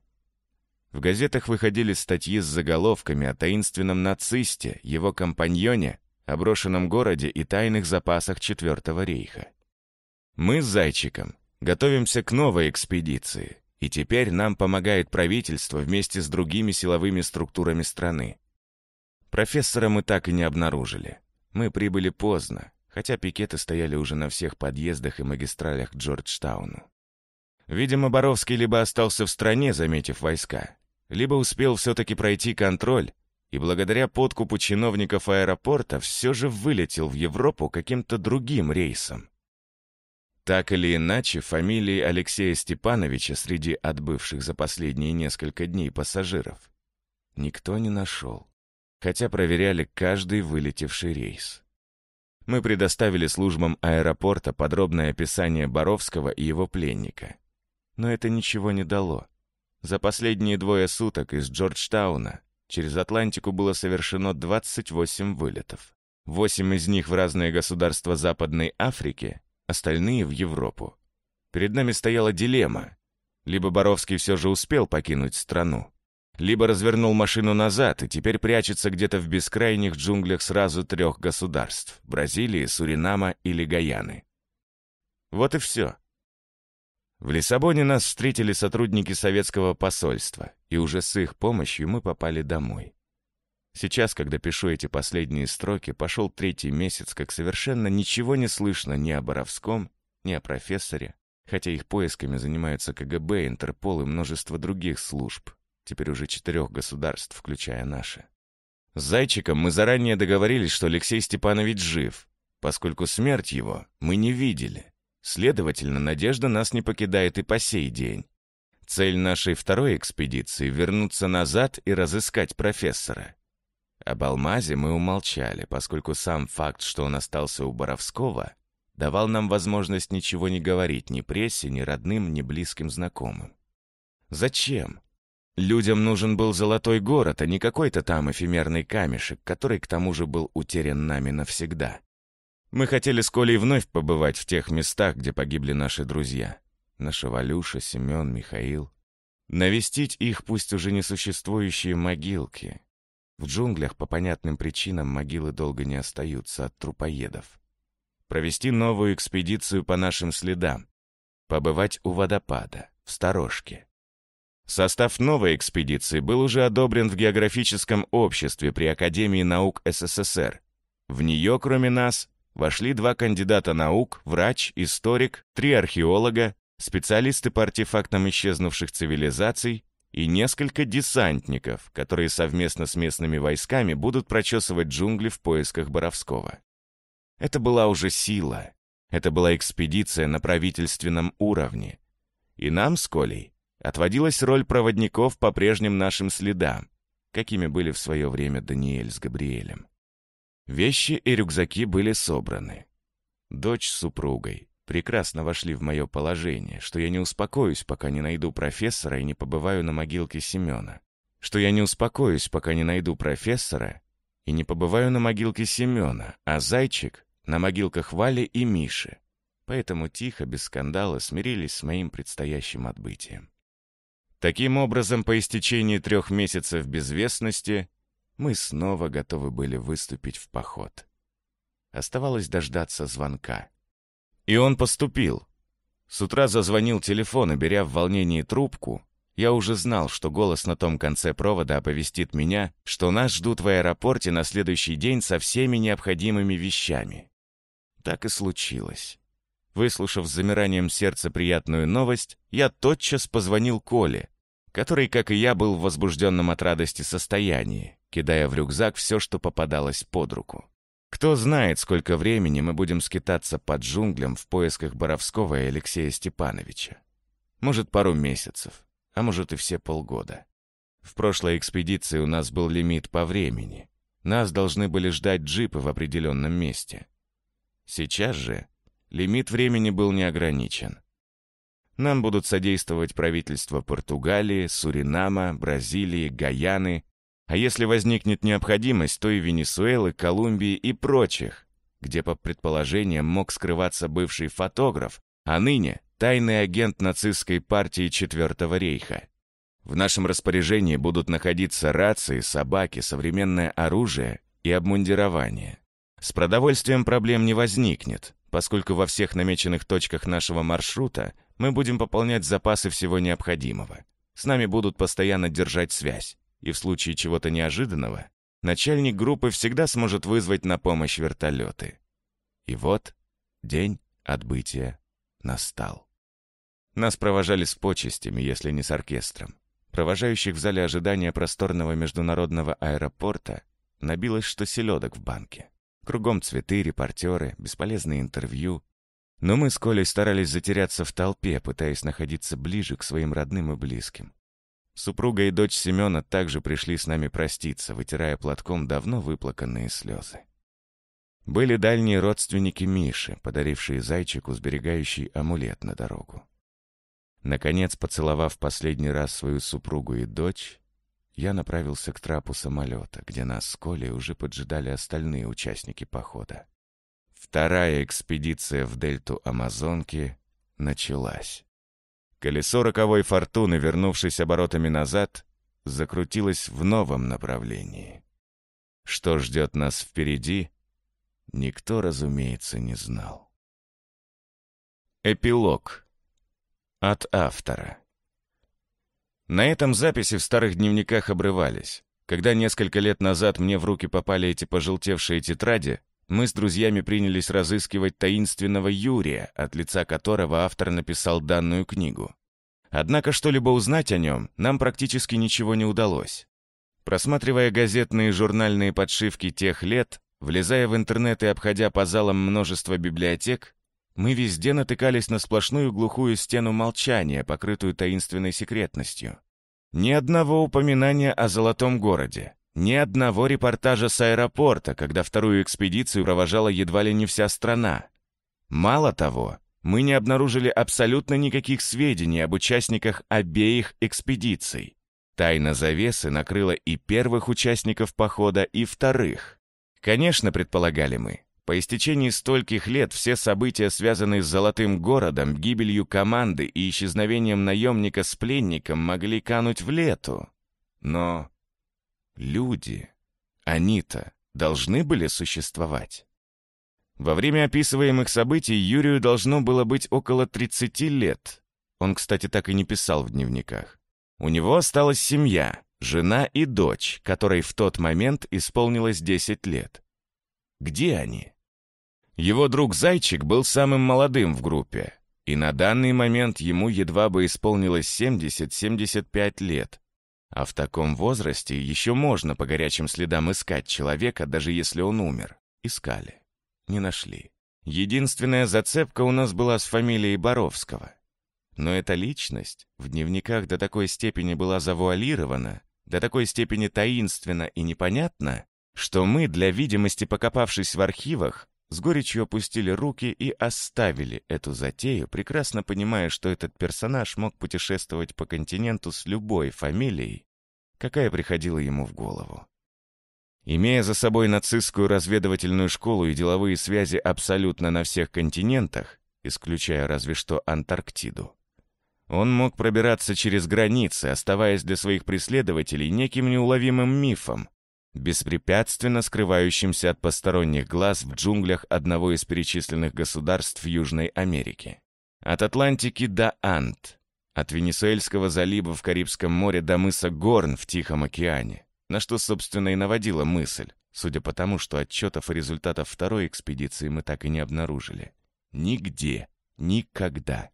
В газетах выходили статьи с заголовками о таинственном нацисте, его компаньоне, о брошенном городе и тайных запасах Четвертого рейха. Мы с Зайчиком готовимся к новой экспедиции, и теперь нам помогает правительство вместе с другими силовыми структурами страны. Профессора мы так и не обнаружили. Мы прибыли поздно, хотя пикеты стояли уже на всех подъездах и магистралях к Джорджтауну. Видимо, Боровский либо остался в стране, заметив войска, либо успел все-таки пройти контроль, и благодаря подкупу чиновников аэропорта все же вылетел в Европу каким-то другим рейсом. Так или иначе, фамилии Алексея Степановича среди отбывших за последние несколько дней пассажиров никто не нашел, хотя проверяли каждый вылетевший рейс мы предоставили службам аэропорта подробное описание Боровского и его пленника. Но это ничего не дало. За последние двое суток из Джорджтауна через Атлантику было совершено 28 вылетов. Восемь из них в разные государства Западной Африки, остальные в Европу. Перед нами стояла дилемма. Либо Боровский все же успел покинуть страну, либо развернул машину назад и теперь прячется где-то в бескрайних джунглях сразу трех государств — Бразилии, Суринама или Гаяны. Вот и все. В Лиссабоне нас встретили сотрудники советского посольства, и уже с их помощью мы попали домой. Сейчас, когда пишу эти последние строки, пошел третий месяц, как совершенно ничего не слышно ни о Боровском, ни о профессоре, хотя их поисками занимаются КГБ, Интерпол и множество других служб, теперь уже четырех государств, включая наше. С Зайчиком мы заранее договорились, что Алексей Степанович жив, поскольку смерть его мы не видели. Следовательно, надежда нас не покидает и по сей день. Цель нашей второй экспедиции — вернуться назад и разыскать профессора. Об Алмазе мы умолчали, поскольку сам факт, что он остался у Боровского, давал нам возможность ничего не говорить ни прессе, ни родным, ни близким знакомым. Зачем? Людям нужен был золотой город, а не какой-то там эфемерный камешек, который к тому же был утерян нами навсегда. Мы хотели с Колей вновь побывать в тех местах, где погибли наши друзья. Наша Валюша, Семен, Михаил. Навестить их пусть уже несуществующие могилки. В джунглях по понятным причинам могилы долго не остаются от трупоедов. Провести новую экспедицию по нашим следам. Побывать у водопада, в сторожке. Состав новой экспедиции был уже одобрен в географическом обществе при Академии наук СССР. В нее, кроме нас, вошли два кандидата наук, врач, историк, три археолога, специалисты по артефактам исчезнувших цивилизаций и несколько десантников, которые совместно с местными войсками будут прочесывать джунгли в поисках Боровского. Это была уже сила. Это была экспедиция на правительственном уровне. И нам с Колей отводилась роль проводников по прежним нашим следам, какими были в свое время Даниэль с Габриэлем. Вещи и рюкзаки были собраны. Дочь с супругой прекрасно вошли в мое положение, что я не успокоюсь, пока не найду профессора и не побываю на могилке Семена. Что я не успокоюсь, пока не найду профессора и не побываю на могилке Семена, а Зайчик — на могилках Вали и Миши. Поэтому тихо, без скандала, смирились с моим предстоящим отбытием. Таким образом, по истечении трех месяцев безвестности мы снова готовы были выступить в поход. Оставалось дождаться звонка. И он поступил. С утра зазвонил телефон, и, беря в волнении трубку, я уже знал, что голос на том конце провода оповестит меня, что нас ждут в аэропорте на следующий день со всеми необходимыми вещами. Так и случилось. Выслушав с замиранием сердца приятную новость, я тотчас позвонил Коле, который, как и я, был в возбужденном от радости состоянии, кидая в рюкзак все, что попадалось под руку. Кто знает, сколько времени мы будем скитаться под джунглям в поисках Боровского и Алексея Степановича. Может, пару месяцев, а может и все полгода. В прошлой экспедиции у нас был лимит по времени. Нас должны были ждать джипы в определенном месте. Сейчас же лимит времени был не ограничен. Нам будут содействовать правительства Португалии, Суринама, Бразилии, Гаяны, а если возникнет необходимость, то и Венесуэлы, Колумбии и прочих, где, по предположениям, мог скрываться бывший фотограф, а ныне тайный агент нацистской партии Четвертого рейха. В нашем распоряжении будут находиться рации, собаки, современное оружие и обмундирование. С продовольствием проблем не возникнет, поскольку во всех намеченных точках нашего маршрута мы будем пополнять запасы всего необходимого. С нами будут постоянно держать связь, и в случае чего-то неожиданного начальник группы всегда сможет вызвать на помощь вертолеты. И вот день отбытия настал. Нас провожали с почестями, если не с оркестром. Провожающих в зале ожидания просторного международного аэропорта набилось, что селедок в банке. Кругом цветы, репортеры, бесполезные интервью. Но мы с Колей старались затеряться в толпе, пытаясь находиться ближе к своим родным и близким. Супруга и дочь Семена также пришли с нами проститься, вытирая платком давно выплаканные слезы. Были дальние родственники Миши, подарившие зайчику сберегающий амулет на дорогу. Наконец, поцеловав последний раз свою супругу и дочь, я направился к трапу самолета, где нас с Колей уже поджидали остальные участники похода. Вторая экспедиция в дельту Амазонки началась. Колесо роковой фортуны, вернувшись оборотами назад, закрутилось в новом направлении. Что ждет нас впереди, никто, разумеется, не знал. Эпилог от автора. На этом записи в старых дневниках обрывались. Когда несколько лет назад мне в руки попали эти пожелтевшие тетради, мы с друзьями принялись разыскивать таинственного Юрия, от лица которого автор написал данную книгу. Однако что-либо узнать о нем нам практически ничего не удалось. Просматривая газетные и журнальные подшивки тех лет, влезая в интернет и обходя по залам множество библиотек, мы везде натыкались на сплошную глухую стену молчания, покрытую таинственной секретностью. Ни одного упоминания о Золотом городе, ни одного репортажа с аэропорта, когда вторую экспедицию провожала едва ли не вся страна. Мало того, мы не обнаружили абсолютно никаких сведений об участниках обеих экспедиций. Тайна завесы накрыла и первых участников похода, и вторых. Конечно, предполагали мы, по истечении стольких лет все события, связанные с Золотым городом, гибелью команды и исчезновением наемника с пленником, могли кануть в лету. Но люди, они-то должны были существовать. Во время описываемых событий Юрию должно было быть около 30 лет. Он, кстати, так и не писал в дневниках. У него осталась семья, жена и дочь, которой в тот момент исполнилось 10 лет. Где они? Его друг Зайчик был самым молодым в группе, и на данный момент ему едва бы исполнилось 70-75 лет. А в таком возрасте еще можно по горячим следам искать человека, даже если он умер. Искали. Не нашли. Единственная зацепка у нас была с фамилией Боровского. Но эта личность в дневниках до такой степени была завуалирована, до такой степени таинственна и непонятна, что мы, для видимости покопавшись в архивах, с горечью опустили руки и оставили эту затею, прекрасно понимая, что этот персонаж мог путешествовать по континенту с любой фамилией, какая приходила ему в голову. Имея за собой нацистскую разведывательную школу и деловые связи абсолютно на всех континентах, исключая разве что Антарктиду, он мог пробираться через границы, оставаясь для своих преследователей неким неуловимым мифом, беспрепятственно скрывающимся от посторонних глаз в джунглях одного из перечисленных государств Южной Америки. От Атлантики до Ант, от Венесуэльского залива в Карибском море до мыса Горн в Тихом океане, на что, собственно, и наводила мысль, судя по тому, что отчетов и результатов второй экспедиции мы так и не обнаружили. Нигде никогда.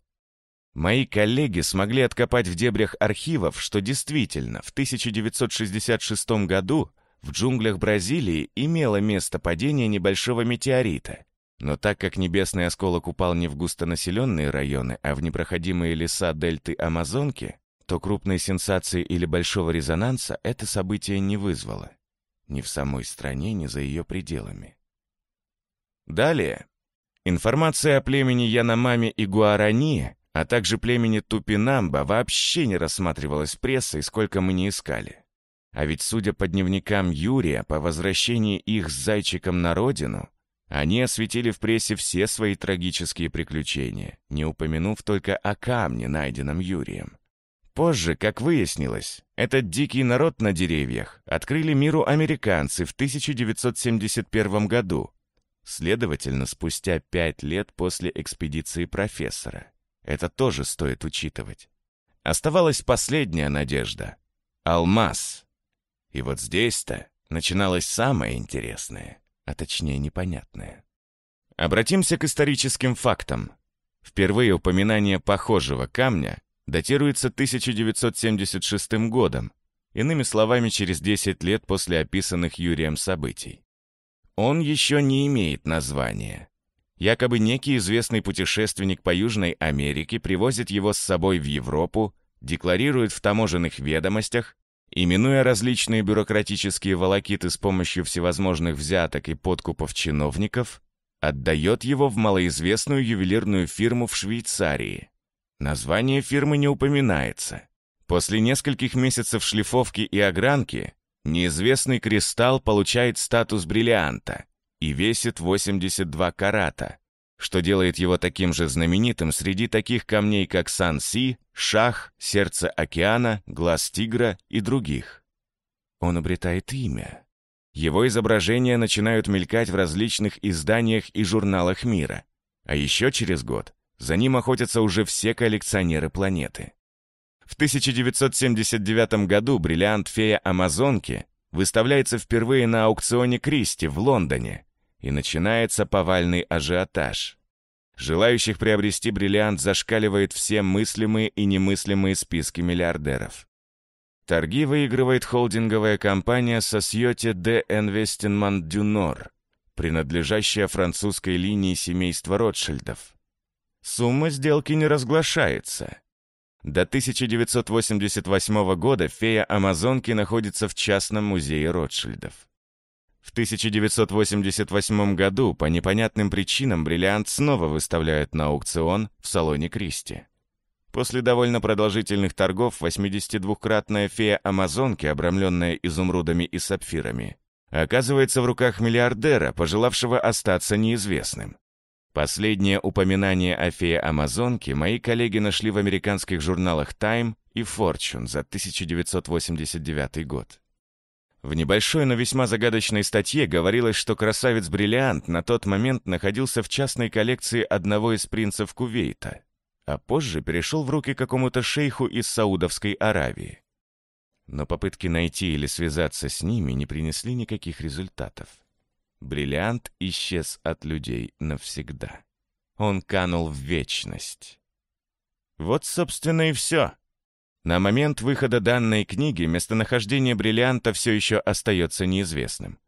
Мои коллеги смогли откопать в дебрях архивов, что действительно в 1966 году в джунглях Бразилии имело место падение небольшого метеорита. Но так как небесный осколок упал не в густонаселенные районы, а в непроходимые леса дельты Амазонки, то крупной сенсации или большого резонанса это событие не вызвало. Ни в самой стране, ни за ее пределами. Далее. Информация о племени Яномами и Гуарани, а также племени Тупинамба вообще не рассматривалась прессой, сколько мы не искали. А ведь, судя по дневникам Юрия, по возвращении их с зайчиком на родину, они осветили в прессе все свои трагические приключения, не упомянув только о камне, найденном Юрием. Позже, как выяснилось, этот дикий народ на деревьях открыли миру американцы в 1971 году, следовательно, спустя пять лет после экспедиции профессора. Это тоже стоит учитывать. Оставалась последняя надежда — алмаз. И вот здесь-то начиналось самое интересное, а точнее непонятное. Обратимся к историческим фактам. Впервые упоминание похожего камня датируется 1976 годом, иными словами, через 10 лет после описанных Юрием событий. Он еще не имеет названия. Якобы некий известный путешественник по Южной Америке привозит его с собой в Европу, декларирует в таможенных ведомостях, именуя различные бюрократические волокиты с помощью всевозможных взяток и подкупов чиновников, отдает его в малоизвестную ювелирную фирму в Швейцарии. Название фирмы не упоминается. После нескольких месяцев шлифовки и огранки неизвестный кристалл получает статус бриллианта и весит 82 карата, что делает его таким же знаменитым среди таких камней, как Сан-Си, Шах, Сердце океана, Глаз тигра и других. Он обретает имя. Его изображения начинают мелькать в различных изданиях и журналах мира. А еще через год за ним охотятся уже все коллекционеры планеты. В 1979 году бриллиант «Фея Амазонки» выставляется впервые на аукционе Кристи в Лондоне, и начинается повальный ажиотаж. Желающих приобрести бриллиант зашкаливает все мыслимые и немыслимые списки миллиардеров. Торги выигрывает холдинговая компания Societe de Investissement du Nord, принадлежащая французской линии семейства Ротшильдов. Сумма сделки не разглашается. До 1988 года фея Амазонки находится в частном музее Ротшильдов. В 1988 году по непонятным причинам бриллиант снова выставляют на аукцион в салоне Кристи. После довольно продолжительных торгов 82-кратная фея Амазонки, обрамленная изумрудами и сапфирами, оказывается в руках миллиардера, пожелавшего остаться неизвестным. Последнее упоминание о фее Амазонке мои коллеги нашли в американских журналах Time и Fortune за 1989 год. В небольшой, но весьма загадочной статье говорилось, что красавец-бриллиант на тот момент находился в частной коллекции одного из принцев Кувейта, а позже перешел в руки какому-то шейху из Саудовской Аравии. Но попытки найти или связаться с ними не принесли никаких результатов. Бриллиант исчез от людей навсегда. Он канул в вечность. Вот, собственно, и все. На момент выхода данной книги местонахождение бриллианта все еще остается неизвестным.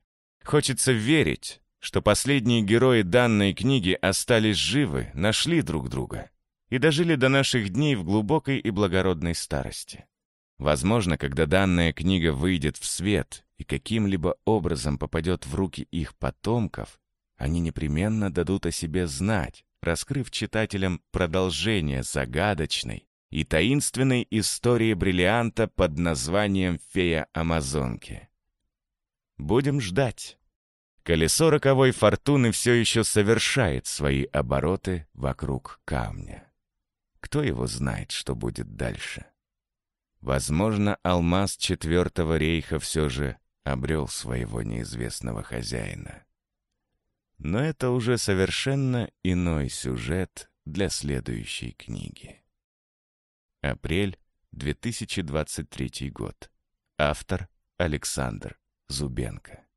Хочется верить, что последние герои данной книги остались живы, нашли друг друга и дожили до наших дней в глубокой и благородной старости. Возможно, когда данная книга выйдет в свет и каким-либо образом попадет в руки их потомков, они непременно дадут о себе знать, раскрыв читателям продолжение загадочной и таинственной истории бриллианта под названием «Фея Амазонки». Будем ждать. Колесо роковой фортуны все еще совершает свои обороты вокруг камня. Кто его знает, что будет дальше? Возможно, алмаз Четвертого рейха все же обрел своего неизвестного хозяина. Но это уже совершенно иной сюжет для следующей книги. Апрель 2023 год. Автор Александр Зубенко.